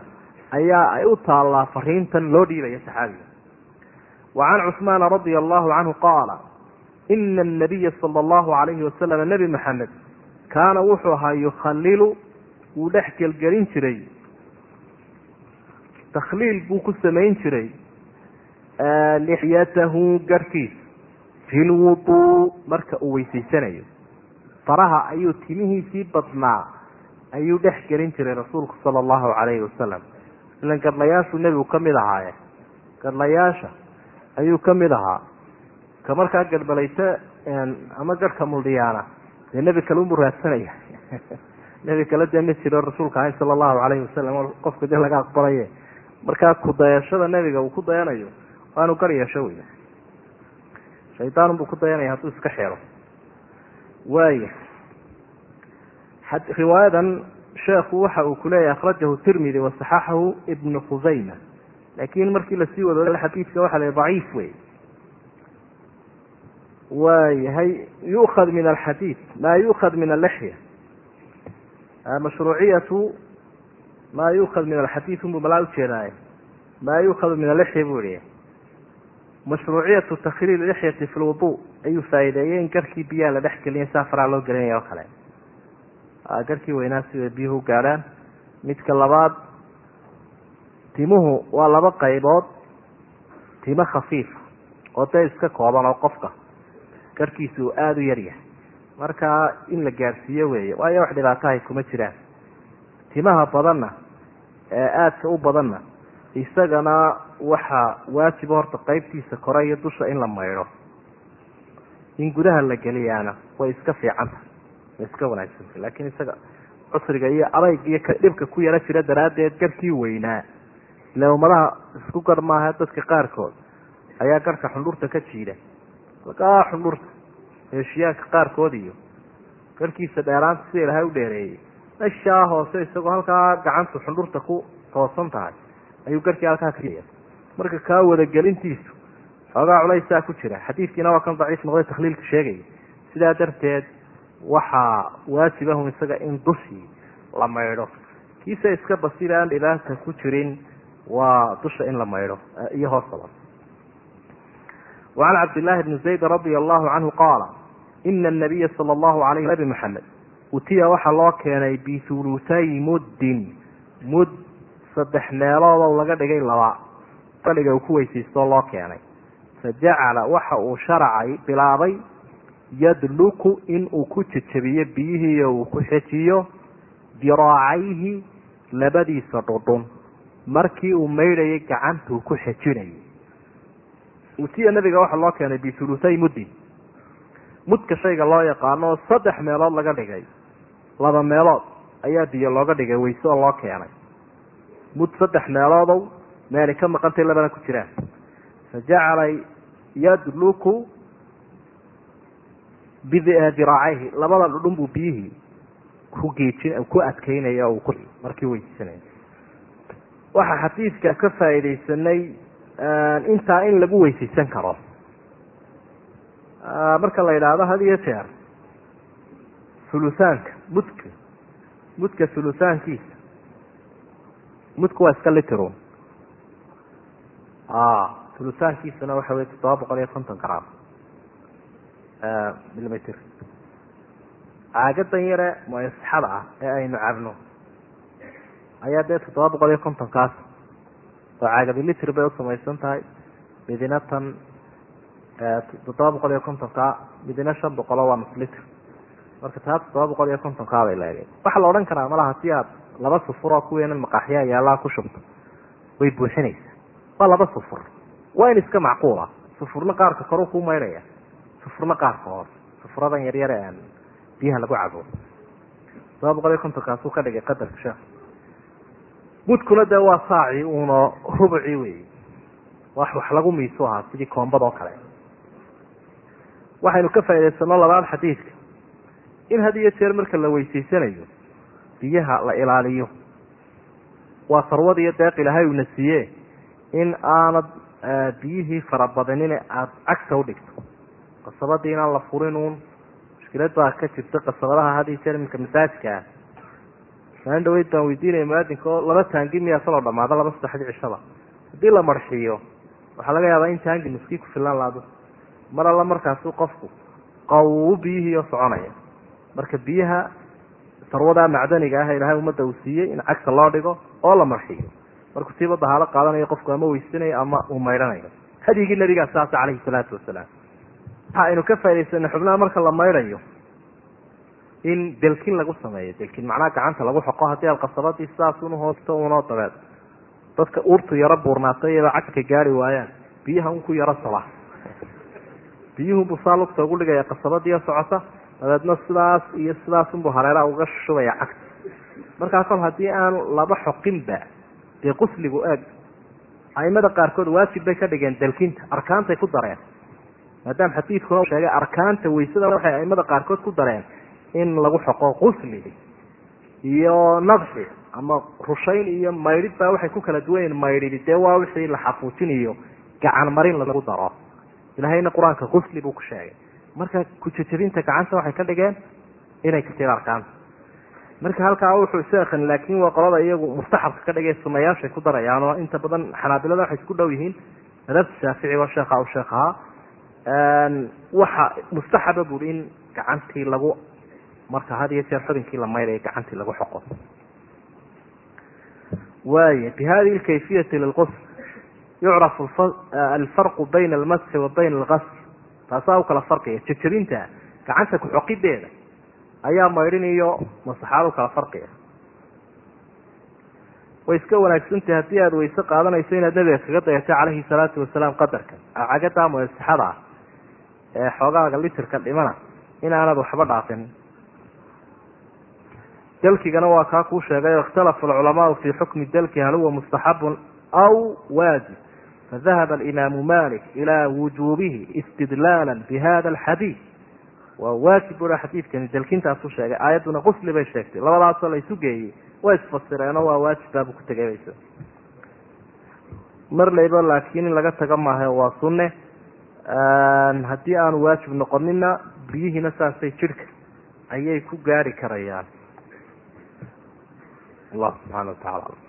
ayaa ay u taallaa fariintan loo dhiibaya saxaabiga wa can cusmaana radia allahu canhu qaala ina anabiya sala allahu alayhi wasalam nebi maxamed kaana wuxuu ahaa yukhalilu wuu dhex gelgelin jiray. Takhliil buu ku samayn jiray. Lixyatahu garhkiisa fi lwuduu marka uu weysaysanayo faraha ayuu timihiisii badnaa. Ayuu dhex gelin jiray rasuulku sala allahu calayhi wasalam ilan gadlayaashuu nebigu ka mid ahaaye. Gadlayaasha ayuu ka mid ahaa. Ka markaa gadhbalayta ama garhka muldhiyaana. Dee nebi kale unbuu raadsanaya <laughs> nebi kale dee ma jiro rasuulka ahayn sala allahu calayhi wasalam qofka dee laga aqbalaye. Markaa kudayashada nebiga uu ku dayanayo waanu gar yeesho wey shaydaan buu ku dayanaya hadduu iska xeelo waaya riwaayadan sheekhu waxa uu kuleeyahy akhrajahu tirmidi wasaxaxahu ibnu khusayma laakin markii la sii wado xadiidka waxa la daciif wey waayahay yu'khad min alxadiid maa yu'khad min alixya mashruuciyatu maa yu'khad min alxadiid unbuu malaa ujeedaaye maa yu'khadu min alixya buu ihi mashruuciyatu takhriir lixyati fi lwudu ayuu faa'iideeyey in garhkii biyaha la dhex geliya saa faraa loo gelinaya oo kale garhkii weynaa sida biyuhu gaadhaan midka labaad timuhu waa laba qaybood timo khafiifa oo dee iska kooban oo qofka garhkiisa uu aada u yar yahay markaa in la gaadhsiiyo weeye waayo wax dhibaatahay kuma jiraan timaha badanna ee aadka u badanna isagana waxaa waajiba horta qeybtiisa kore iyo dusha in la maydho. In gudaha la geliyaana way iska fiicanta way iska wanaagsanta laakiin isaga cusriga iyo adayg iyo dhibka ku yaro jira daraaddeed garhkii weynaa. Ila ummadaha isku gar maaha dadka qaarkood ayaa garhka xundhurta ka jiida. Lagaa xundhurta heshiyaanka qaarkood iyo garhkiisa dheeraanta sida ilahay u dheereeyey. Meshaa hoose isagoo halkaa gacantu xundhurta ku toosan tahay ayuu garhkii halkaa ka marka kaa wadagelintiisu xoogaa culaysaa ku jira. Xadiidkiina waa kan daciif noqday takhliilka sheegaya sidaa darteed waxaa waajibahum isaga in dushii la maydho. Kiise iska basira aan dhibaata ku jirin waa dusha in la maydho iyo hoostaba wacan cabdillaahi bni zayd radia allahu canhu qaala ina anabiya sala allahu alayh nabi maxamed utiya waxaa loo keenay bihulutay muddin mud saddex meeloodow laga dhigay laba fadhiga uu ku weysiistoo loo keenay fajacala waxa uu sharacay bilaabay yadluku in uu ku jejabiyo biyihiiyo uu ku xejiyo diraacayhi labadiisa dhudhun markii uu maydhayay gacantuu ku xejinayay utiya nabiga waxaa loo keenay bihulutay muddin mudka shayga loo yaqaano saddex meelood laga dhigay. Laba meelood ayaa biyo looga dhigay weyse oo loo keenay. Mud saddex meeloodow meeli ka maqantay labana ku jiraan fajacala yadluku bidiraacayhi labada dhudhun buu biyihii ku geejin ku adkeynaya o markii weysanaya waxaa xadiidka ka faa'iidaysanay intaa in lagu weysaysan karo marka la yidhaahdo had iyo jeer hulusaanka mudka mudka hulusaankiisa mudku waa iska litrun hulusaankiisuna waxa wey toddoba boqol iyo konton gram millimetr caagadan yare muasxada ah ee aynu cabno ayaa dee toddoba boqol iyo kontonkaas oo caagadi litr bay usamaysan tahay midina tan toddoba boqol iyo kontonka midina shan boqolo waa nus marka taa toddoba boqol iyo kontonkaa bay leegay waxaa la odhan karaa malaha si aad laba sufur oo kuweenan maqaaxyaa yaallaa ku shubto way buuxinaysaa. Waa laba sufur. Waa in iska macquula sufurna qaarka koru ku maydhaya sufurna qaarka hoos sufuradan yaryare aan biyaha lagu cabo toddoba boqol iyo kontonkaasuu ka dhigay qadarka sheekh. Mudkuna dee waa saaci uno rubuci wey wax wax lagu miisu ahaa sidii koombad oo kale waxaynu ka faa'idaysano labaad xadiidka. In had iyo jeer marka la weysaysanayo biyaha la ilaaliyo. Waa sarwad iyo deeq ilaahay uuna siiye in aanad biyihii farabadanin aada cagsa udhigto qasabadii inaan la furin uun mushkilad baa ka jirta qasabadaha had iyo jeer iminka masaajkaa maalin dhaweyd baan weydiinaya muaadinka oo laba taangi miyaa saloo dhamaado laba saddexdii cishaba. Haddii la marxiyo waxaa laga yaabaa in taangi nuskii ku filan laado mar alla markaasu qofku qawu biyihii oo soconaya. Marka biyaha sarwadaa macdaniga ah ilahay ummadda uu siiyey in cagta loo dhigo oo la marxiyo. Markuu siiba dahaalo qaadanayo qofku ama weysanayo ama uu maydhanayo hadyigii nabigaa saasa calayhi salaatu wasalaam. Waxa aynu ka faa'idaysana xubnaha marka la maydhayo in delkin lagu sameeyo. Delkin macnaha gacanta lagu xoqo haddii aad qasabadii sidaas unu hoosto unoo dabeed. Dadka urtu yaro buurnaatay iyadoo cagka gaari waayaan. Biyaha un ku yaro sala biyuhunbuu saa lugta ugu dhigaya qasabadiiyo socota dabeedna sidaas iyo sidaasunbuu hareeraha uga shubaya cagta. Markaa kol haddii aan laba xoqinba dee qusligu eeg aimada qaarkood waajib bay ka dhigeen dalkinta arkaantay ku dareen. Maadaama xadiidkuna sheegay arkaanta waysada waxay aimada qaarkood ku dareen in lagu xoqo qusli iyo nadxi ama rushayn iyo maydhid baa waxay ku kala duwanyiin maydhidi dee waa wixii la xafuujinayo gacan marin lagu daro ilahayna qur'aanka qusli buu ku sheegay. Marka kujajabinta gacanta waxay ka dhigeen inay ka tiri arkaanta marka halkaa wuxuu sheekhan laakin waa qolada iyagu mustaxabka ka dhigay sunayaashay ku darayaan oo inta badan xanaabilada waxay isku dhow yihiin. Madhabta shaafici oo sheekha u sheekh ahaa waxa mustaxaba buri in gacantii lagu marka had iyo jeer xubinkii la maydhayo gacantii lagu xoqo. Waaya bi hadihi lkayfiyati lilqusl yucrafu alfarqu bayna almasxi wa bayna algasl taasaa u kala farqiya jajabinta gacanta ku-xoqideeda ayaa maydhin iyo masaxaad u kala farqiya way iska wanaagsantahay haddii aada wayse qaadanayso inaad nabiga kaga dayato calayhi salaatu wasalaam qadarka cagada muasixada ah ee xoogaaga litirka dhimana inaanad waxba dhaafin dalkigana waa kaa kuu sheegay ikhtalafa alculamaau fi xukmi dalki hal huwa mustaxabun aw waajib fadahaba alimaamu malik ila wujubihi istidlaala bihada alxadiid waa waajib bua xadiidkani dalkintaasu sheegay aayadduna qusli bay sheegtay labadaasoo la isu geeyey way isfasireenoo waa waajibbaabuu ku tegaybaysa mar layba laakiin in laga tago maaha waa sunne haddii aanu waajib noqonina biyihiina saasay jidhka ayay ku gaari karayaan allah subxana wa tacala